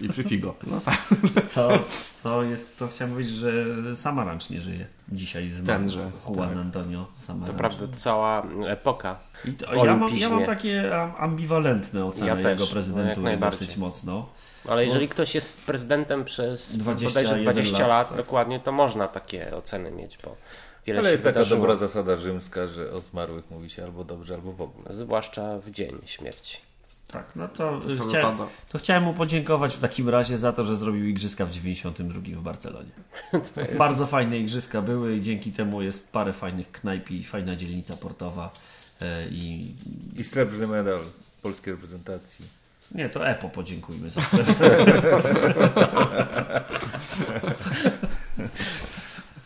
I przy Figo. No [laughs] tak. To, to jest, to chciałem powiedzieć, że Samarancz nie żyje. Dzisiaj z Tenże, Juan tak. Antonio To Samarancz. prawda, cała epoka. I to, ja, mam, ja mam takie am- ambiwalentne oceny Ja też, jego no, jak prezydentury najbardziej. dosyć mocno. Ale jeżeli ktoś jest prezydentem przez 21 bodajże 20 lat, lat, tak. dokładnie, to można takie oceny mieć, bo wiele Ale się jest taka wydarzyło. dobra zasada rzymska, że o zmarłych mówi się albo dobrze, albo w ogóle. Zwłaszcza w dzień śmierci. Tak, no to, To chciałem, to chciałem mu podziękować w takim razie za to, że zrobił igrzyska w 92 w Barcelonie. [laughs] Bardzo fajne igrzyska były i dzięki temu jest parę fajnych knajp i fajna dzielnica portowa. e, I I srebrny medal polskiej reprezentacji. nie, to EPO podziękujmy za [laughs]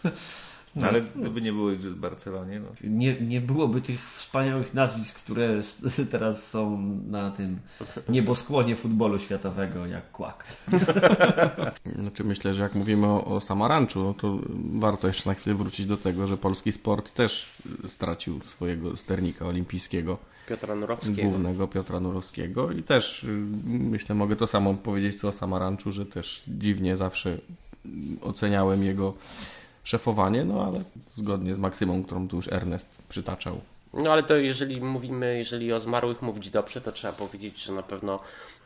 [laughs] No, ale Gdyby nie było igrzysk w Barcelonie. No. Nie, nie byłoby tych wspaniałych nazwisk, które [laughs] teraz są na tym nieboskłonie futbolu światowego, jak Kłak. [laughs] Znaczy myślę, że jak mówimy o, o Samaranczu, no to warto jeszcze na chwilę wrócić do tego, że polski sport też stracił swojego sternika olimpijskiego, Piotra Nurowskiego. głównego Piotra Nurowskiego i też y, myślę, mogę to samo powiedzieć co o Samaranczu, że też dziwnie zawsze oceniałem jego szefowanie, no ale zgodnie z maksymą, którą tu już Ernest przytaczał. No ale to jeżeli mówimy, jeżeli o zmarłych mówić dobrze, to trzeba powiedzieć, że na pewno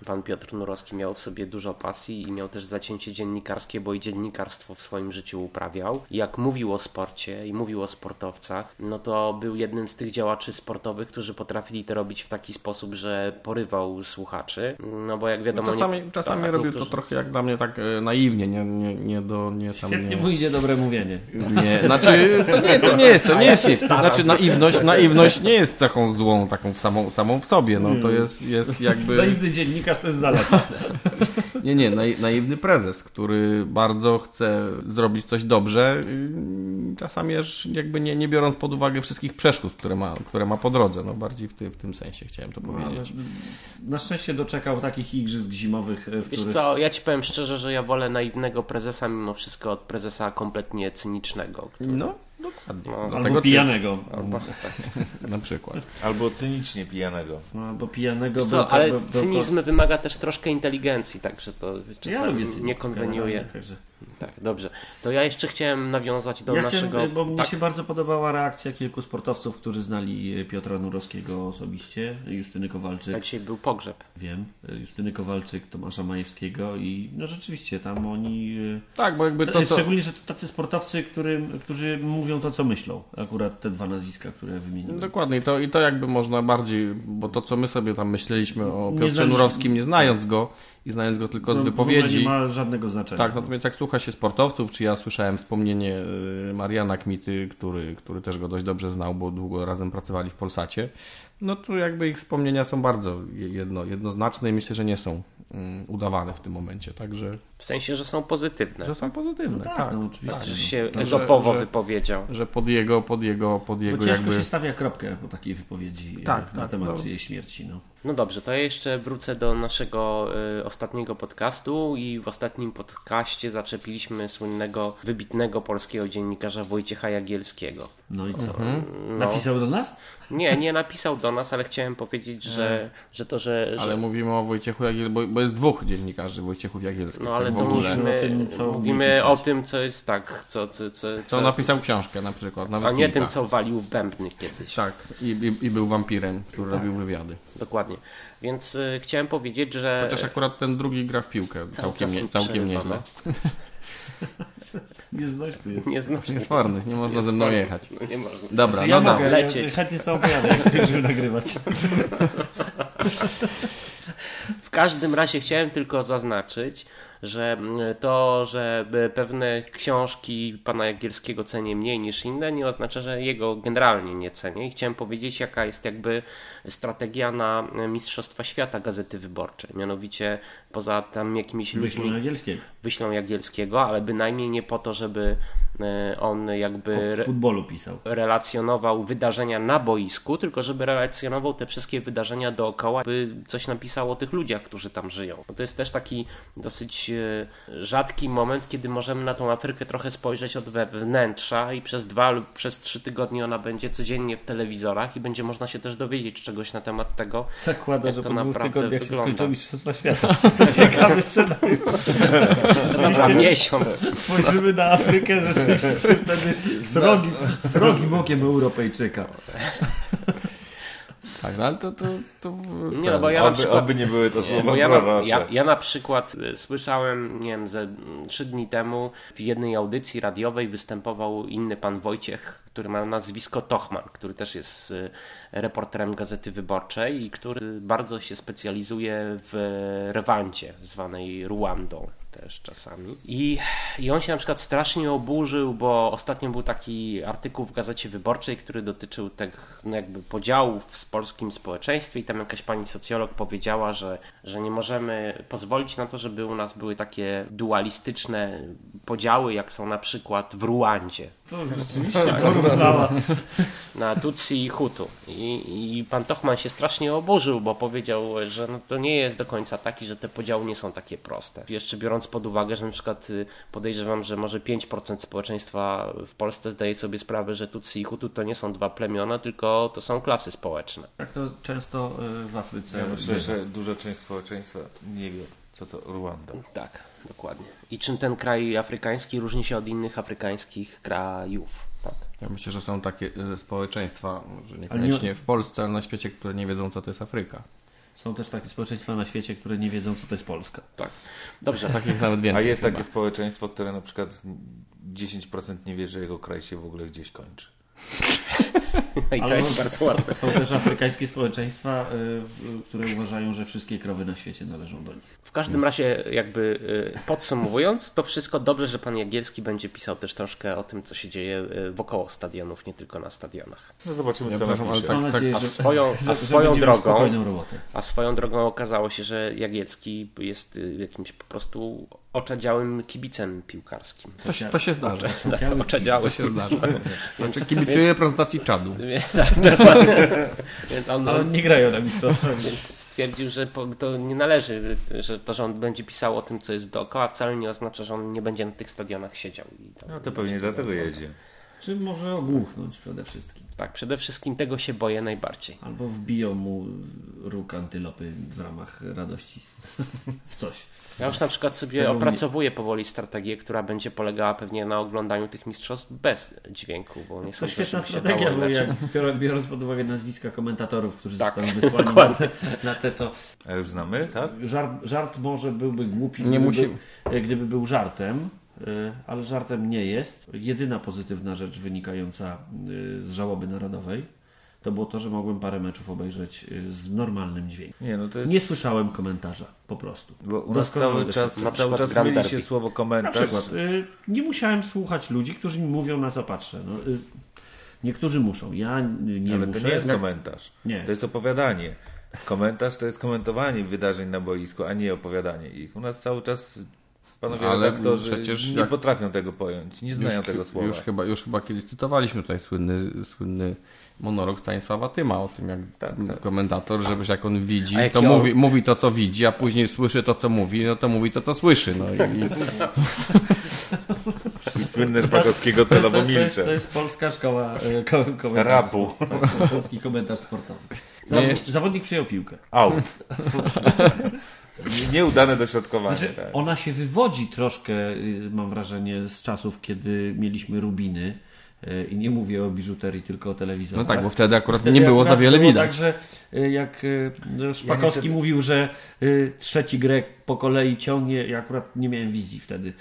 pan Piotr Nurowski miał w sobie dużo pasji i miał też zacięcie dziennikarskie, bo i dziennikarstwo w swoim życiu uprawiał. Jak mówił o sporcie i mówił o sportowcach, no to był jednym z tych działaczy sportowych, którzy potrafili to robić w taki sposób, że porywał słuchaczy. No bo jak No, wiadomo... czasami nie- czasami tak, robił to trochę jak dla mnie tak e, naiwnie, nie, nie, nie do... Nie, tam, Świetnie nie... mu idzie dobre mówienie. Nie, znaczy to nie, to nie jest, to nie jest, znaczy naiwność, naiwność nie jest cechą złą, taką samą, samą w sobie, no to jest, jest jakby, Naiwny dziennikarz to jest zaleta. [laughs] nie, nie, nai- naiwny prezes, który bardzo chce zrobić coś dobrze, czasami też jakby nie, nie biorąc pod uwagę wszystkich przeszkód, które ma, które ma po drodze, no bardziej w, ty, w tym sensie chciałem to powiedzieć. Na szczęście doczekał takich igrzysk zimowych, e, Wiesz których... co, ja ci powiem szczerze, że ja wolę naiwnego prezesa mimo wszystko od prezesa kompletnie cynicznego. No, dokładnie. No, Albo Dlatego pijanego. Albo, [laughs] na przykład. Albo cynicznie pijanego. No, albo pijanego. Wiesz bo- co, ale bo- bo- cynizm wymaga też troszkę inteligencji, także to Ja czasami lubię cynizm, nie konweniuje. generalnie, Także. Tak, dobrze. To ja jeszcze chciałem nawiązać do Ja naszego... chciałem, bo mnie tak, się bardzo podobała reakcja kilku sportowców, którzy znali e, Piotra Nurowskiego osobiście, Justyny Kowalczyk, a dzisiaj był pogrzeb. wiem, e, Justyny Kowalczyk, Tomasza Majewskiego i no rzeczywiście tam oni... e, Tak, bo jakby to. Szczególnie, że to tacy sportowcy, którym, którzy mówią to, co myślą. Akurat te dwa nazwiska, które wymieniłem. Dokładnie, i to, i to jakby można bardziej, bo to co my sobie tam myśleliśmy o Nie Piotrze znaliśmy- Nurowskim, nie znając go i znając go tylko z No, w wypowiedzi. nie ma żadnego znaczenia. Tak, natomiast jak słucha się sportowców, czy ja słyszałem wspomnienie y, Mariana Kmity, który, który też go dość dobrze znał, bo długo razem pracowali w Polsacie, no to jakby ich wspomnienia są bardzo jedno, jednoznaczne i myślę, że nie są mm, udawane w tym momencie, także W sensie, że są pozytywne. że są pozytywne, tak, tak. no oczywiście. Że no. się że- ezopowo że- wypowiedział. Że pod jego, pod jego, pod Bo jego ciężko jakby... się stawia kropkę po takiej wypowiedzi Tak, e, na tak, temat no. czyjej śmierci. No. No dobrze, to ja jeszcze wrócę do naszego y, ostatniego podcastu i w ostatnim podcaście zaczepiliśmy słynnego, wybitnego polskiego dziennikarza Wojciecha Jagielskiego. no i co? Mhm. No, Napisał do nas? Nie, nie napisał do nas, ale chciałem powiedzieć, że, że to, że... że Ale mówimy o Wojciechu Jagielskim, bo, bo jest dwóch dziennikarzy Wojciechów Jagielskich. no ale tak w to ogóle. mówimy, O tym, co mówimy o tym, co jest tak, co, co, co, Co napisał książkę na przykład. Nawet a nie kilka. tym, co walił w bębny kiedyś. Tak, i, i, i był wampirem, który robił wywiady. Dokładnie. Więc y, chciałem powiedzieć, że... Chociaż akurat ten drugi gra w piłkę całkiem, nie, całkiem nieźle. [laughs] Nieznośny jest. Nie znoszę. Jest forny, nie można ze mną jechać. No nie można. Dobra, Czy no ja dobra. mogę, lecieć. ja chętnie z tobą pojadę, jak skończymy nagrywać. [laughs] W każdym razie chciałem tylko zaznaczyć, że mm, to, że e, pewne książki pana Jagielskiego cenię mniej niż inne, nie oznacza, że jego generalnie nie cenię. I chciałem powiedzieć, jaka jest jakby strategia na e, Mistrzostwa Świata Gazety Wyborczej. Mianowicie poza tam jakimiś Wyślą ludźmi angielskiego. wyślą Jagielskiego, ale bynajmniej nie po to, żeby on jakby... O futbolu pisał. relacjonował wydarzenia na boisku, tylko żeby relacjonował te wszystkie wydarzenia dookoła, by coś napisał o tych ludziach, którzy tam żyją. Bo to jest też taki dosyć e, rzadki moment, kiedy możemy na tą Afrykę trochę spojrzeć od wewnętrza i przez dwa lub przez trzy tygodnie ona będzie codziennie w telewizorach i będzie można się też dowiedzieć czegoś na temat tego, Zakłada, Jak że to po dwóch tygodniach się wygląda. skończą Mistrzostwa [laughs] Świata. Ciekawy scenariusz. za miesiąc. Spojrzymy na Afrykę, rzeczywiście wtedy srogi, srogi bokiem Europejczyka. Tak, no ale to... to, to Nie no, bo ja na Oby, przykład... oby nie były to słowa Bo ja, prorocze. ja, ja na przykład y, słyszałem, nie wiem, ze trzy dni temu w jednej audycji radiowej występował inny pan Wojciech, który ma nazwisko Tochman, który też jest y, reporterem Gazety Wyborczej i który bardzo się specjalizuje w Rwandzie, zwanej Ruandą też czasami. I, I on się na przykład strasznie oburzył, bo ostatnio był taki artykuł w Gazecie Wyborczej, który dotyczył tych no jakby podziałów w polskim społeczeństwie i tam jakaś pani socjolog powiedziała, że, że nie możemy pozwolić na to, żeby u nas były takie dualistyczne podziały, jak są na przykład w Ruandzie, To rzeczywiście porównała. na Tutsi i Hutu. I, I pan Tochman się strasznie oburzył, bo powiedział, że no to nie jest do końca taki, że te podziały nie są takie proste. Jeszcze biorąc pod uwagę, że na przykład y, podejrzewam, że może 5% społeczeństwa w Polsce zdaje sobie sprawę, że Tutsi i Hutu to nie są dwa plemiona, tylko to są klasy społeczne. Tak to często y, w Afryce Ja myślę, że duża część społeczeństwa nie wie, co to Ruanda. Tak, dokładnie. I czym ten kraj afrykański różni się od innych afrykańskich krajów? Tak. Ja myślę, że są takie e, społeczeństwa, może niekoniecznie w Polsce, ale na świecie, które nie wiedzą, co to jest Afryka. Są też takie społeczeństwa na świecie, które nie wiedzą, co to jest Polska. tak. Dobrze. [laughs] Takich nawet więcej. A jest chyba. takie społeczeństwo, które na przykład 10% nie wie, że jego kraj się w ogóle gdzieś kończy. [laughs] I to Ale jest bardzo ładne. Są też afrykańskie społeczeństwa, y, które uważają, że wszystkie krowy na świecie należą do nich. W każdym razie, jakby y, podsumowując, to wszystko dobrze, że pan Jagielski będzie pisał też troszkę o tym, co się dzieje y, wokoło stadionów, nie tylko na stadionach. No zobaczymy, Ja co przepraszam, ale napisze. tak- nadzieję, A że, swoją, że, a swoją drogą, a swoją drogą okazało się, że Jagielski jest jakimś po prostu oczadziałym kibicem piłkarskim. To się, to się zdarza. [laughs] Oczadziały. To się [laughs] zdarza. Znaczy kibicuję prezentacji czadu. [laughs] Więc on, Ale nie grają na mistrzostwach. Więc stwierdził, że to nie należy, że to, że on będzie pisał o tym, co jest dookoła, wcale nie oznacza, że on nie będzie na tych stadionach siedział. No to pewnie dlatego jedzie. Czy może ogłuchnąć przede wszystkim. Tak, przede wszystkim tego się boję najbardziej. Albo wbiją mu róg antylopy w ramach radości. [laughs] w coś. Ja już na przykład sobie Tego opracowuję powoli strategię, która będzie polegała pewnie na oglądaniu tych mistrzostw bez dźwięku, bo nie To świetna strategia, bo jak, biorąc- biorąc pod uwagę nazwiska komentatorów, którzy Tak, zostaną wysłani na te, na te, to A już znamy, tak? żart, żart może byłby głupi, Nie gdyby, musi- gdyby był żartem, ale żartem nie jest. Jedyna pozytywna rzecz wynikająca y, z żałoby narodowej to było to, że mogłem parę meczów obejrzeć y, z normalnym dźwiękiem. Nie, no to jest... Nie słyszałem komentarza, po prostu. Bo u nas cały czas, Na cały przykład czas myli się słowo Na komentarz. przykład y, nie musiałem słuchać ludzi, którzy mi mówią na co patrzę. No, niektórzy muszą, ja nie Ale muszę. to nie jest komentarz. Nie. To jest opowiadanie. Komentarz to jest komentowanie wydarzeń na boisku, a nie opowiadanie ich. U nas cały czas panowie Ale redaktorzy przecież nie jak- potrafią tego pojąć, nie znają już, tego słowa. Już chyba, już chyba kiedyś cytowaliśmy tutaj słynny, słynny monolog Stanisława Tyma o tym, jak Tak, tak. komentator, żebyś jak on widzi, jak to ja- mówi, mówi to, co widzi, a później słyszy to, co mówi, no to mówi to, co słyszy. No i, i słynne Szpakowskiego celowo jest, to milcze. jest polska szkoła y, ko, komentarza. Rapu. Polski komentarz sportowy. Zawodnik, zawodnik przyjął piłkę. Out. [laughs] Nieudane dośrodkowanie. Znaczy, tak. ona się wywodzi troszkę, y, mam wrażenie, z czasów, kiedy mieliśmy rubiny. Y, I nie mówię o biżuterii, tylko o telewizorach. no tak, bo wtedy akurat Wtedy nie było akurat za wiele było widać. Tak, że y, jak y, no, Szpakowski niestety- mówił, że trzeci Grek po kolei ciągnie, ja akurat nie miałem wizji wtedy,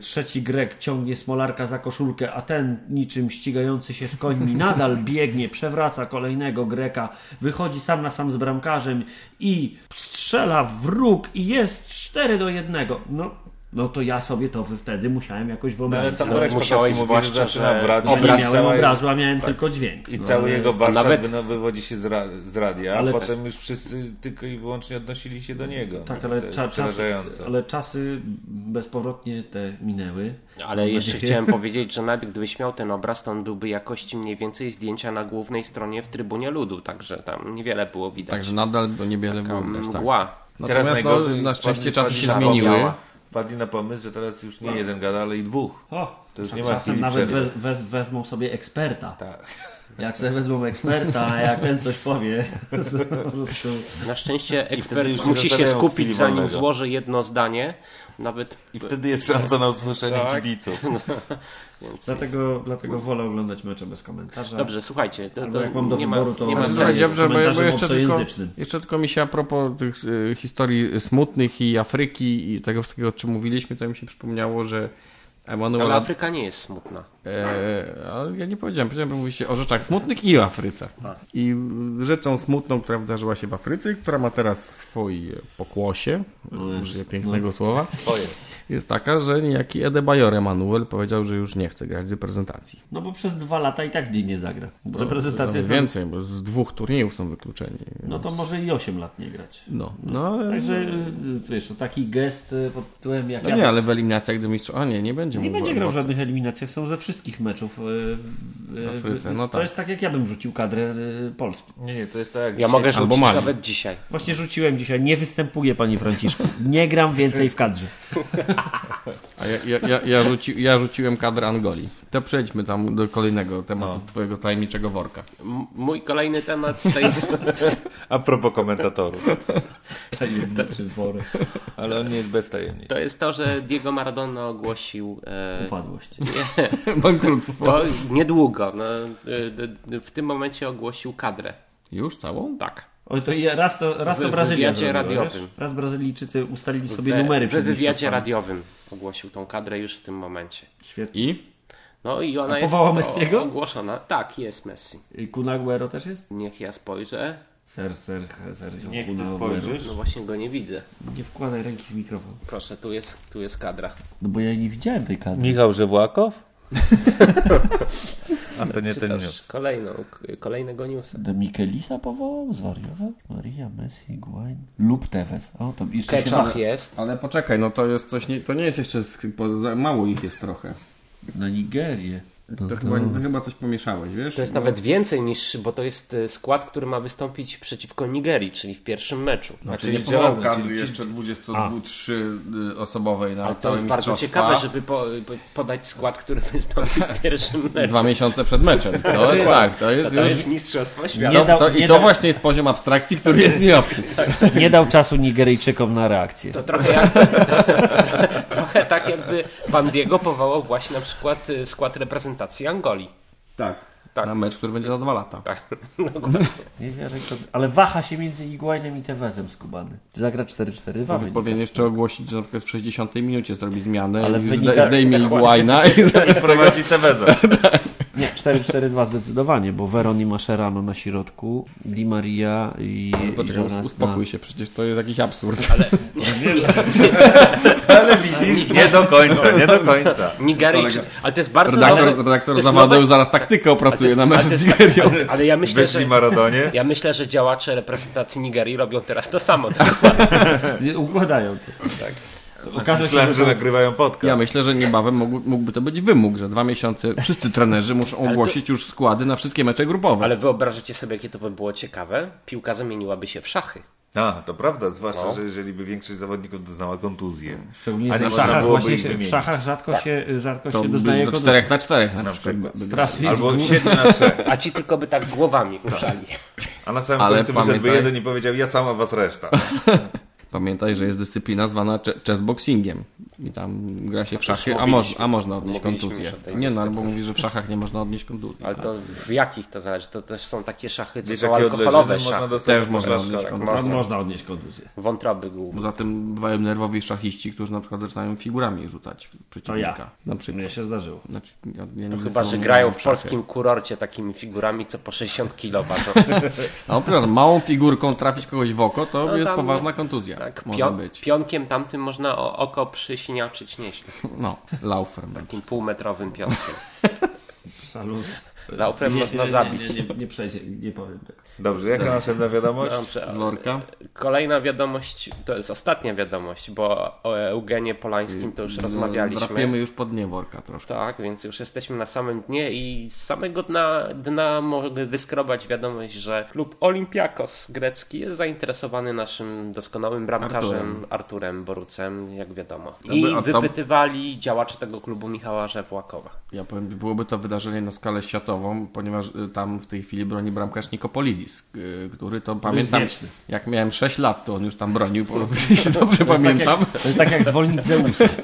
trzeci Grek ciągnie Smolarka za koszulkę, a ten niczym ścigający się z końmi [laughs] nadal biegnie, przewraca kolejnego Greka, wychodzi sam na sam z bramkarzem i strzela w róg i jest 4 do 1. No, no to ja sobie to wtedy musiałem jakoś No, ale wyobrazić. sam ale Marek musiałeś mówi, że zwłaszcza, zaczyna że brać ja nie obraz miałem obrazu, a miałem tylko dźwięk. I No, cały ale- jego warsztat nawet- wywodzi się z, ra z radia, Ale- a potem już wszyscy tylko i wyłącznie odnosili się do niego. Tak, No, ale, cza, czas, przerażające. ale czasy bezpowrotnie te minęły. Ale jeszcze chciałem [laughs] powiedzieć, że nawet gdybyś miał ten obraz, to on byłby jakości mniej więcej zdjęcia na głównej stronie w Trybunie Ludu, także tam niewiele było widać. Także nadal niewiele Taka było widać. Tak. mgła. Natomiast najgorzej no, na szczęście czasy się zmieniły. Wpadli na pomysł, że teraz już nie jeden gada, ale i dwóch. O, To już nie ma czasem nawet wez, wez, wezmą sobie eksperta. Tak. Jak sobie wezmą eksperta, a jak ten coś powie, to po prostu... Na szczęście ekspert musi się skupić, zanim złoży jedno zdanie. Nawet I wtedy jest szansa na usłyszenie Tak. kibiców. [laughs] więc Dlatego, dlatego wolę oglądać mecze bez komentarza. Dobrze, słuchajcie, to, to jak mam do nie, ma, wyboru, to nie ma sensu. dobrze, bo, bo jeszcze, tylko, jeszcze tylko mi się a propos tych y, historii smutnych i Afryki i tego wszystkiego, o czym mówiliśmy, to mi się przypomniało, że Emanuel... Ale Afryka nie jest smutna. E, ale ja nie powiedziałem, powiedziałem, mówi się o rzeczach smutnych i o Afryce. I rzeczą smutną, która wydarzyła się w Afryce, która ma teraz swój pokłosie, użyję pięknego słowa, Swoje. Jest taka, że niejaki Edebayor Emanuel powiedział, że już nie chce grać reprezentacji. No bo przez dwa lata i tak w niej nie zagra. Bo reprezentacja Nawet jest... więcej, bo z dwóch turniejów są wykluczeni. No to może i 8 lat nie grać. No, no, Także y, wiesz, to taki gest y, pod tytułem jak no ja nie, ale w eliminacjach do mistrzostw, a nie, nie będzie Nie będzie grał w żadnych eliminacjach, są ze wszystkich meczów. w- W Afryce, no to tak. jest tak, jak ja bym rzucił kadrę Polski. Nie, nie, to jest tak jak Ja dzisiaj- mogę rzucić nawet dzisiaj. Właśnie rzuciłem dzisiaj. Nie występuję, panie Franciszku. Nie gram więcej w kadrze. [laughs] A ja, ja, ja, ja, rzuci, ja rzuciłem kadrę Angolii. To przejdźmy tam do kolejnego tematu z twojego tajemniczego worka. M- Mój kolejny temat z tej... [laughs] A propos komentatorów. [laughs] Tajemniczy worek. Ale on nie jest bez tajemnic. To jest to, że Diego Maradona ogłosił... E, Upadłość. [laughs] Bankructwo. to niedługo. No, e, w tym momencie ogłosił kadrę. Już całą? Tak. Oj, to raz to, raz to W Brazylia wywiadzie zrobiła, radiowym. Wiesz? Raz Brazylijczycy ustalili sobie We- numery W przed wywiadzie mistrzostwami. radiowym ogłosił tą kadrę już w tym momencie. Świetnie. I? No i ona A jest Messiego? ogłoszona. Tak, jest Messi. I Kun Aguero też jest? Niech ja spojrzę. Ser, ser, ser. Niech ty spojrzysz. No właśnie go nie widzę. Nie wkładaj ręki w mikrofon. Proszę, tu jest, tu jest kadra. No bo ja nie widziałem tej kadry. Michał Żewłakow? [laughs] A to nie ten news. kolejną, kolejnego newsa. Do Mikelisa powołał? Zwariował? Maria, Messi, Guain. Lub Tevez. O, to jeszcze Keczach jest. Ale poczekaj, no to jest coś, nie, to nie jest jeszcze, mało ich jest trochę. na Nigerię. No To chyba, to chyba coś pomieszałeś, wiesz? To jest Bo- nawet więcej niż, bo to jest e, skład, który ma wystąpić przeciwko Nigerii, czyli w pierwszym meczu. Znaczy Czyli żelazny, kadry czyli- jeszcze 22-3 osobowej na Ale to jest bardzo ciekawe, żeby po, po- podać skład, który [laughs] wystąpi w pierwszym meczu. Dwa miesiące przed meczem. To, [laughs] tak, to jest To już... jest Mistrzostwo Świata. Nie To, dał- to, nie I to dał- właśnie jest poziom abstrakcji, który jest mi obcy. Nie dał czasu Nigeryjczykom na reakcję. To trochę, jak, tak, [laughs] jakby Pan Diego powołał właśnie na przykład y, skład reprezentacji Angolii. Tak. Tak. Na mecz, który będzie za dwa lata. Tak. [laughs] [laughs] Niewiarygodne. Ale waha się między Iguainem i Tevezem skubany. Zagra 4-4 wawy. Powinien jeszcze ogłosić, że na przykład w 60 minucie zrobi zmianę, Ale i wynika- zde- zdejmie Iguaina i [laughs] I prowadzi Teveza. Nie, 4-4-2 zdecydowanie, bo Veron i Mascherano na środku, Di Maria i, i Poczekaj, Jonas uspokój na... się, przecież to jest jakiś absurd. [laughs] Ale widzisz, nie do końca, nie do końca. Nigeryjczycy. Ale to jest bardzo Redaktor, nowe. redaktor Zawadeł nowe- zaraz taktykę ale opracuje jest- na ale mecz z Nigerią. ale- Ale ja myślę, Weszli że... Maradonie. Ja myślę, że działacze reprezentacji Nigerii robią teraz to samo. [laughs] Układają to. Tak. Okaże się, Myślałem, że że nagrywają podcast. Ja myślę, że niebawem mógł, mógłby to być wymóg, że dwa miesiące wszyscy trenerzy muszą to- ogłosić już składy na wszystkie mecze grupowe. Ale wyobrażacie sobie, jakie to by było ciekawe? Piłka zamieniłaby się w szachy. A, to prawda, zwłaszcza, No. że jeżeli by większość zawodników doznała kontuzję. Szczególnie, A że nie w można szachach, właśnie się, w szachach rzadko się, rzadko to się by doznaje do kontuzji. 4 na 4 na, Na przykład. Strasznie. Albo 7 na 3. A ci tylko by tak głowami ruszali. A na samym Ale końcu wyszedłby pamiętaj- jeden i powiedział, ja sama was reszta. [laughs] Pamiętaj, że jest dyscyplina zwana chessboxingiem. I tam gra się w szachy, a, moż, a można odnieść kontuzję. Nie no, albo mówi, że w szachach nie można odnieść kontuzji. Ale to w jakich to zależy? To też są takie szachy, co Wiesz, są alkoholowe szachy. dostać Też można szachach. odnieść Tak, kontuzję. Można. można odnieść kontuzję. Wątroby główne. Poza tym bywają nerwowi szachiści, którzy na przykład zaczynają figurami rzucać To przeciwnika. ja. Na przykład. Mnie się zdarzyło. Znaczy, ja, ja To chyba, że grają w szachy. polskim kurorcie takimi figurami, co po 60 kilo [laughs] ważą. A on przepraszam, małą figurką trafić kogoś w oko, to No jest tam- poważna kontuzja. Tak, może pion, być. pionkiem tamtym można o oko przysiniaczyć nieźle. No, laufer. będzie. Takim półmetrowym pionkiem. Szalus. Laufrem Nie, można zabić. Nie, nie, nie, nie przejdzie, nie powiem tak. Dobrze, jaka następna wiadomość? Dobrze. Z worka. Kolejna wiadomość, to jest ostatnia wiadomość, bo o Eugenie Polańskim to już rozmawialiśmy. Drapiemy już pod dnie worka troszkę. Tak, więc już jesteśmy na samym dnie i z samego dna, dna mogę wyskrobać wiadomość, że klub Olympiakos grecki jest zainteresowany naszym doskonałym bramkarzem Arturem. Arturem, Borucem, jak wiadomo. I wypytywali działacze tego klubu Michała Żewłakowa. Ja powiem, byłoby to wydarzenie na skalę światową, ponieważ y, tam w tej chwili broni bramkarz Nikopolidis, y, który to pamiętam, wieczny. jak miałem 6 lat, to on już tam bronił, bo jeśli [laughs] [laughs] dobrze To jest, tak pamiętam. jak, to jest tak jak zwolnić Zeusa. [laughs]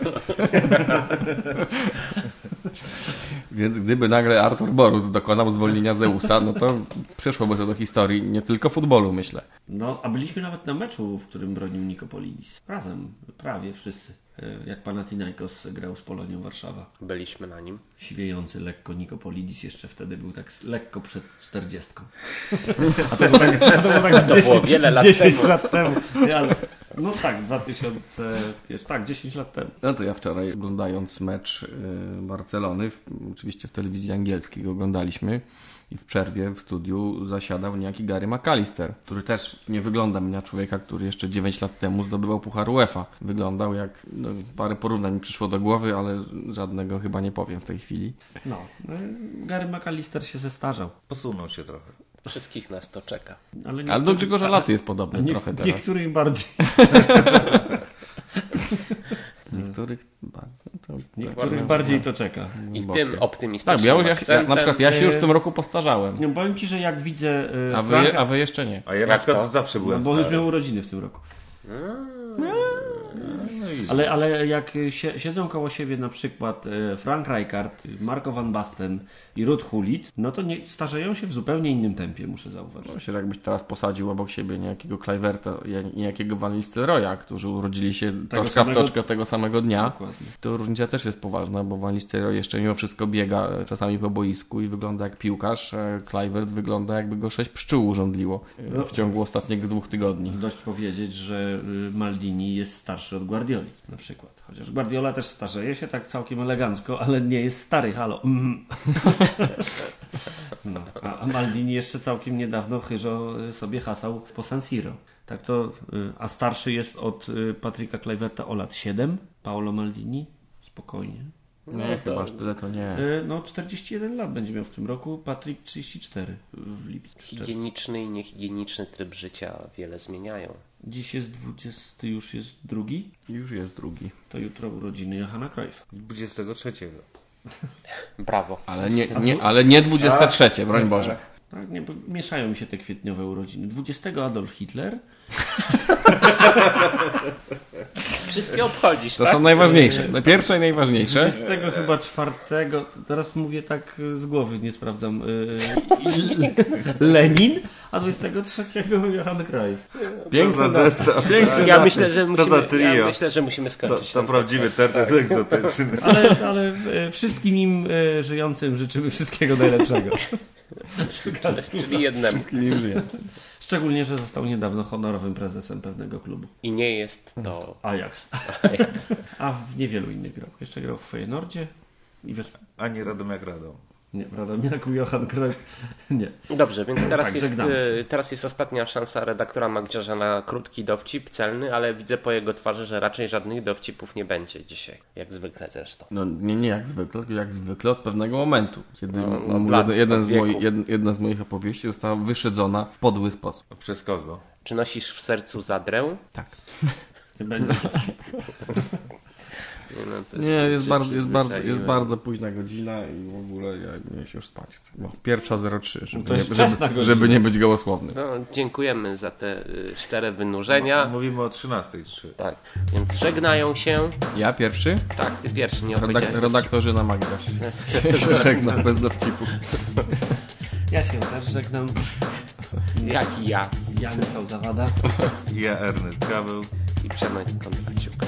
Więc gdyby nagle Artur Borut dokonał zwolnienia Zeusa, no to przeszłoby to do historii nie tylko futbolu, myślę. No, a byliśmy nawet na meczu, w którym bronił Nikopolidis. Razem, prawie wszyscy. E, Jak Panathinaikos grał z Polonią Warszawa. Byliśmy na nim. Siwiejący lekko Nikopolidis jeszcze wtedy był tak lekko przed 40. [laughs] A to było tak, to było tak z 10, było wiele z lat 10 temu. lat temu. Nie, ale No tak, 2000, wiesz, tak, 10 lat temu. No to ja wczoraj oglądając mecz y, Barcelony, w, oczywiście w telewizji angielskiej oglądaliśmy i w przerwie w studiu zasiadał niejaki Gary McAllister, który też nie wygląda mi na człowieka, który jeszcze 9 lat temu zdobywał Puchar UEFA. Wyglądał jak, no, parę porównań mi przyszło do głowy, ale żadnego chyba nie powiem w tej chwili. No, no, Gary McAllister się zestarzał. Posunął się trochę. Wszystkich nas to czeka. Ale, Ale do Grzegorza Laty jest podobny nie, trochę teraz. Niektórych bardziej. [laughs] Niektórych bardzo. To, Niektórych bardziej to czeka. I Bokiem. tym optymistycznym Tak, bo ja, ja, akcentem, na przykład ja się już w y, tym roku postarzałem, No, powiem Ci, że jak widzę y, a wy, Franka, a wy jeszcze nie. A ja Jak na przykład to? zawsze no, byłem bo on już stary. miał urodziny w tym roku. No Ale, ale jak sie, siedzą koło siebie na przykład e, Frank Rijkaard, Marco van Basten i Ruud Hulit, no to nie, starzeją się w zupełnie innym tempie, muszę zauważyć. Myślę, że jakbyś teraz posadził obok siebie niejakiego Kluiverta i niejakiego Van Nistelrooya, którzy urodzili się toczka samego- w toczkę tego samego dnia, Dokładnie. to różnica też jest poważna, bo Van Nistelrooy jeszcze mimo wszystko biega e, czasami po boisku i wygląda jak piłkarz, a Kluivert wygląda jakby go sześć pszczół urządliło e, w ciągu ostatnich dwóch tygodni. Dość powiedzieć, że y, Maldini jest starszy od Guardioli na przykład. Chociaż Guardiola też starzeje się tak całkiem elegancko, ale nie jest stary, halo. Mm. [laughs] No, a Maldini jeszcze całkiem niedawno chyżo y, sobie hasał po San Siro. Tak to, y, a starszy jest od y, Patryka Kluiverta o lat 7, Paolo Maldini. Spokojnie. Nie, chyba aż tyle to nie. No, 41 lat będzie miał w tym roku, Patryk 34 w lipcu. Higieniczny i niehigieniczny tryb życia wiele zmieniają. Dziś jest 20, już jest drugi. Już jest drugi. To jutro urodziny Johana Cruyffa. 23. Brawo. Ale nie, nie, [laughs] ale nie 23, broń Boże. Tak, nie, bo mieszają mi się te kwietniowe urodziny. 20 Adolf Hitler, [laughs] Wszystkie obchodzisz, To tak? są najważniejsze. Pierwsze i najważniejsze. 20 chyba czwartego, teraz mówię tak y, z głowy, nie sprawdzam, yy, [laughs] Lenin, a 23 Johann Cruyff. Piękne za zestaw. Piękne Ja myślę, że musimy, za trio. ja myślę, że musimy To, skończyć. to ten prawdziwy tertet egzotyczny. [laughs] Ale, ale y, wszystkim im y, żyjącym życzymy wszystkiego najlepszego. podcast. Czyli jednemu. Szczególnie, że został niedawno honorowym prezesem pewnego klubu. I nie jest to... Ajax. A w niewielu innych grał. Jeszcze grał w Feyenoordzie i w Ani radom jak radom. Nie, Radomiaku, Johan Cruyff. [laughs] Nie. Dobrze, więc teraz, Tak, jest, e, teraz jest ostatnia szansa redaktora Magdziarza na krótki dowcip celny, ale widzę po jego twarzy, że raczej żadnych dowcipów nie będzie dzisiaj. Jak zwykle zresztą. No nie, nie jak zwykle, tylko jak zwykle od pewnego momentu. Kiedy No, no, lat, jeden, jeden, z moich, jeden, jedna z moich opowieści została wyszedzona w podły sposób. Przez kogo? Czy nosisz w sercu zadrę? Tak. Nie będzie. [laughs] Nie, no, to Nie, jest, bardzo, jest, bardzo, jest bardzo późna godzina i w ogóle ja mnie się już spać chcę. No, pierwsza 03, żeby, to jest nie, żeby, żeby nie być gołosłowny. No, dziękujemy za te y, szczere wynurzenia. Mówimy o 13.03. Tak, więc żegnają się. Ja pierwszy? Tak, ty pierwszy nie Redak redaktorzy na Magda się, [laughs] [laughs] się żegnam bez dowcipów. [laughs] Ja się też żegnam. Jak i ja. Ja Michał Zawada. Ja Ernest Gaweł. I Przemek Kondraciuk.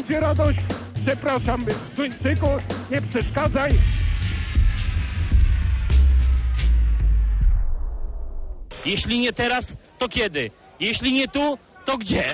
będzie radość. Przepraszam, Duńczyku, nie przeszkadzaj. Jeśli nie teraz, to kiedy? Jeśli nie tu, to gdzie?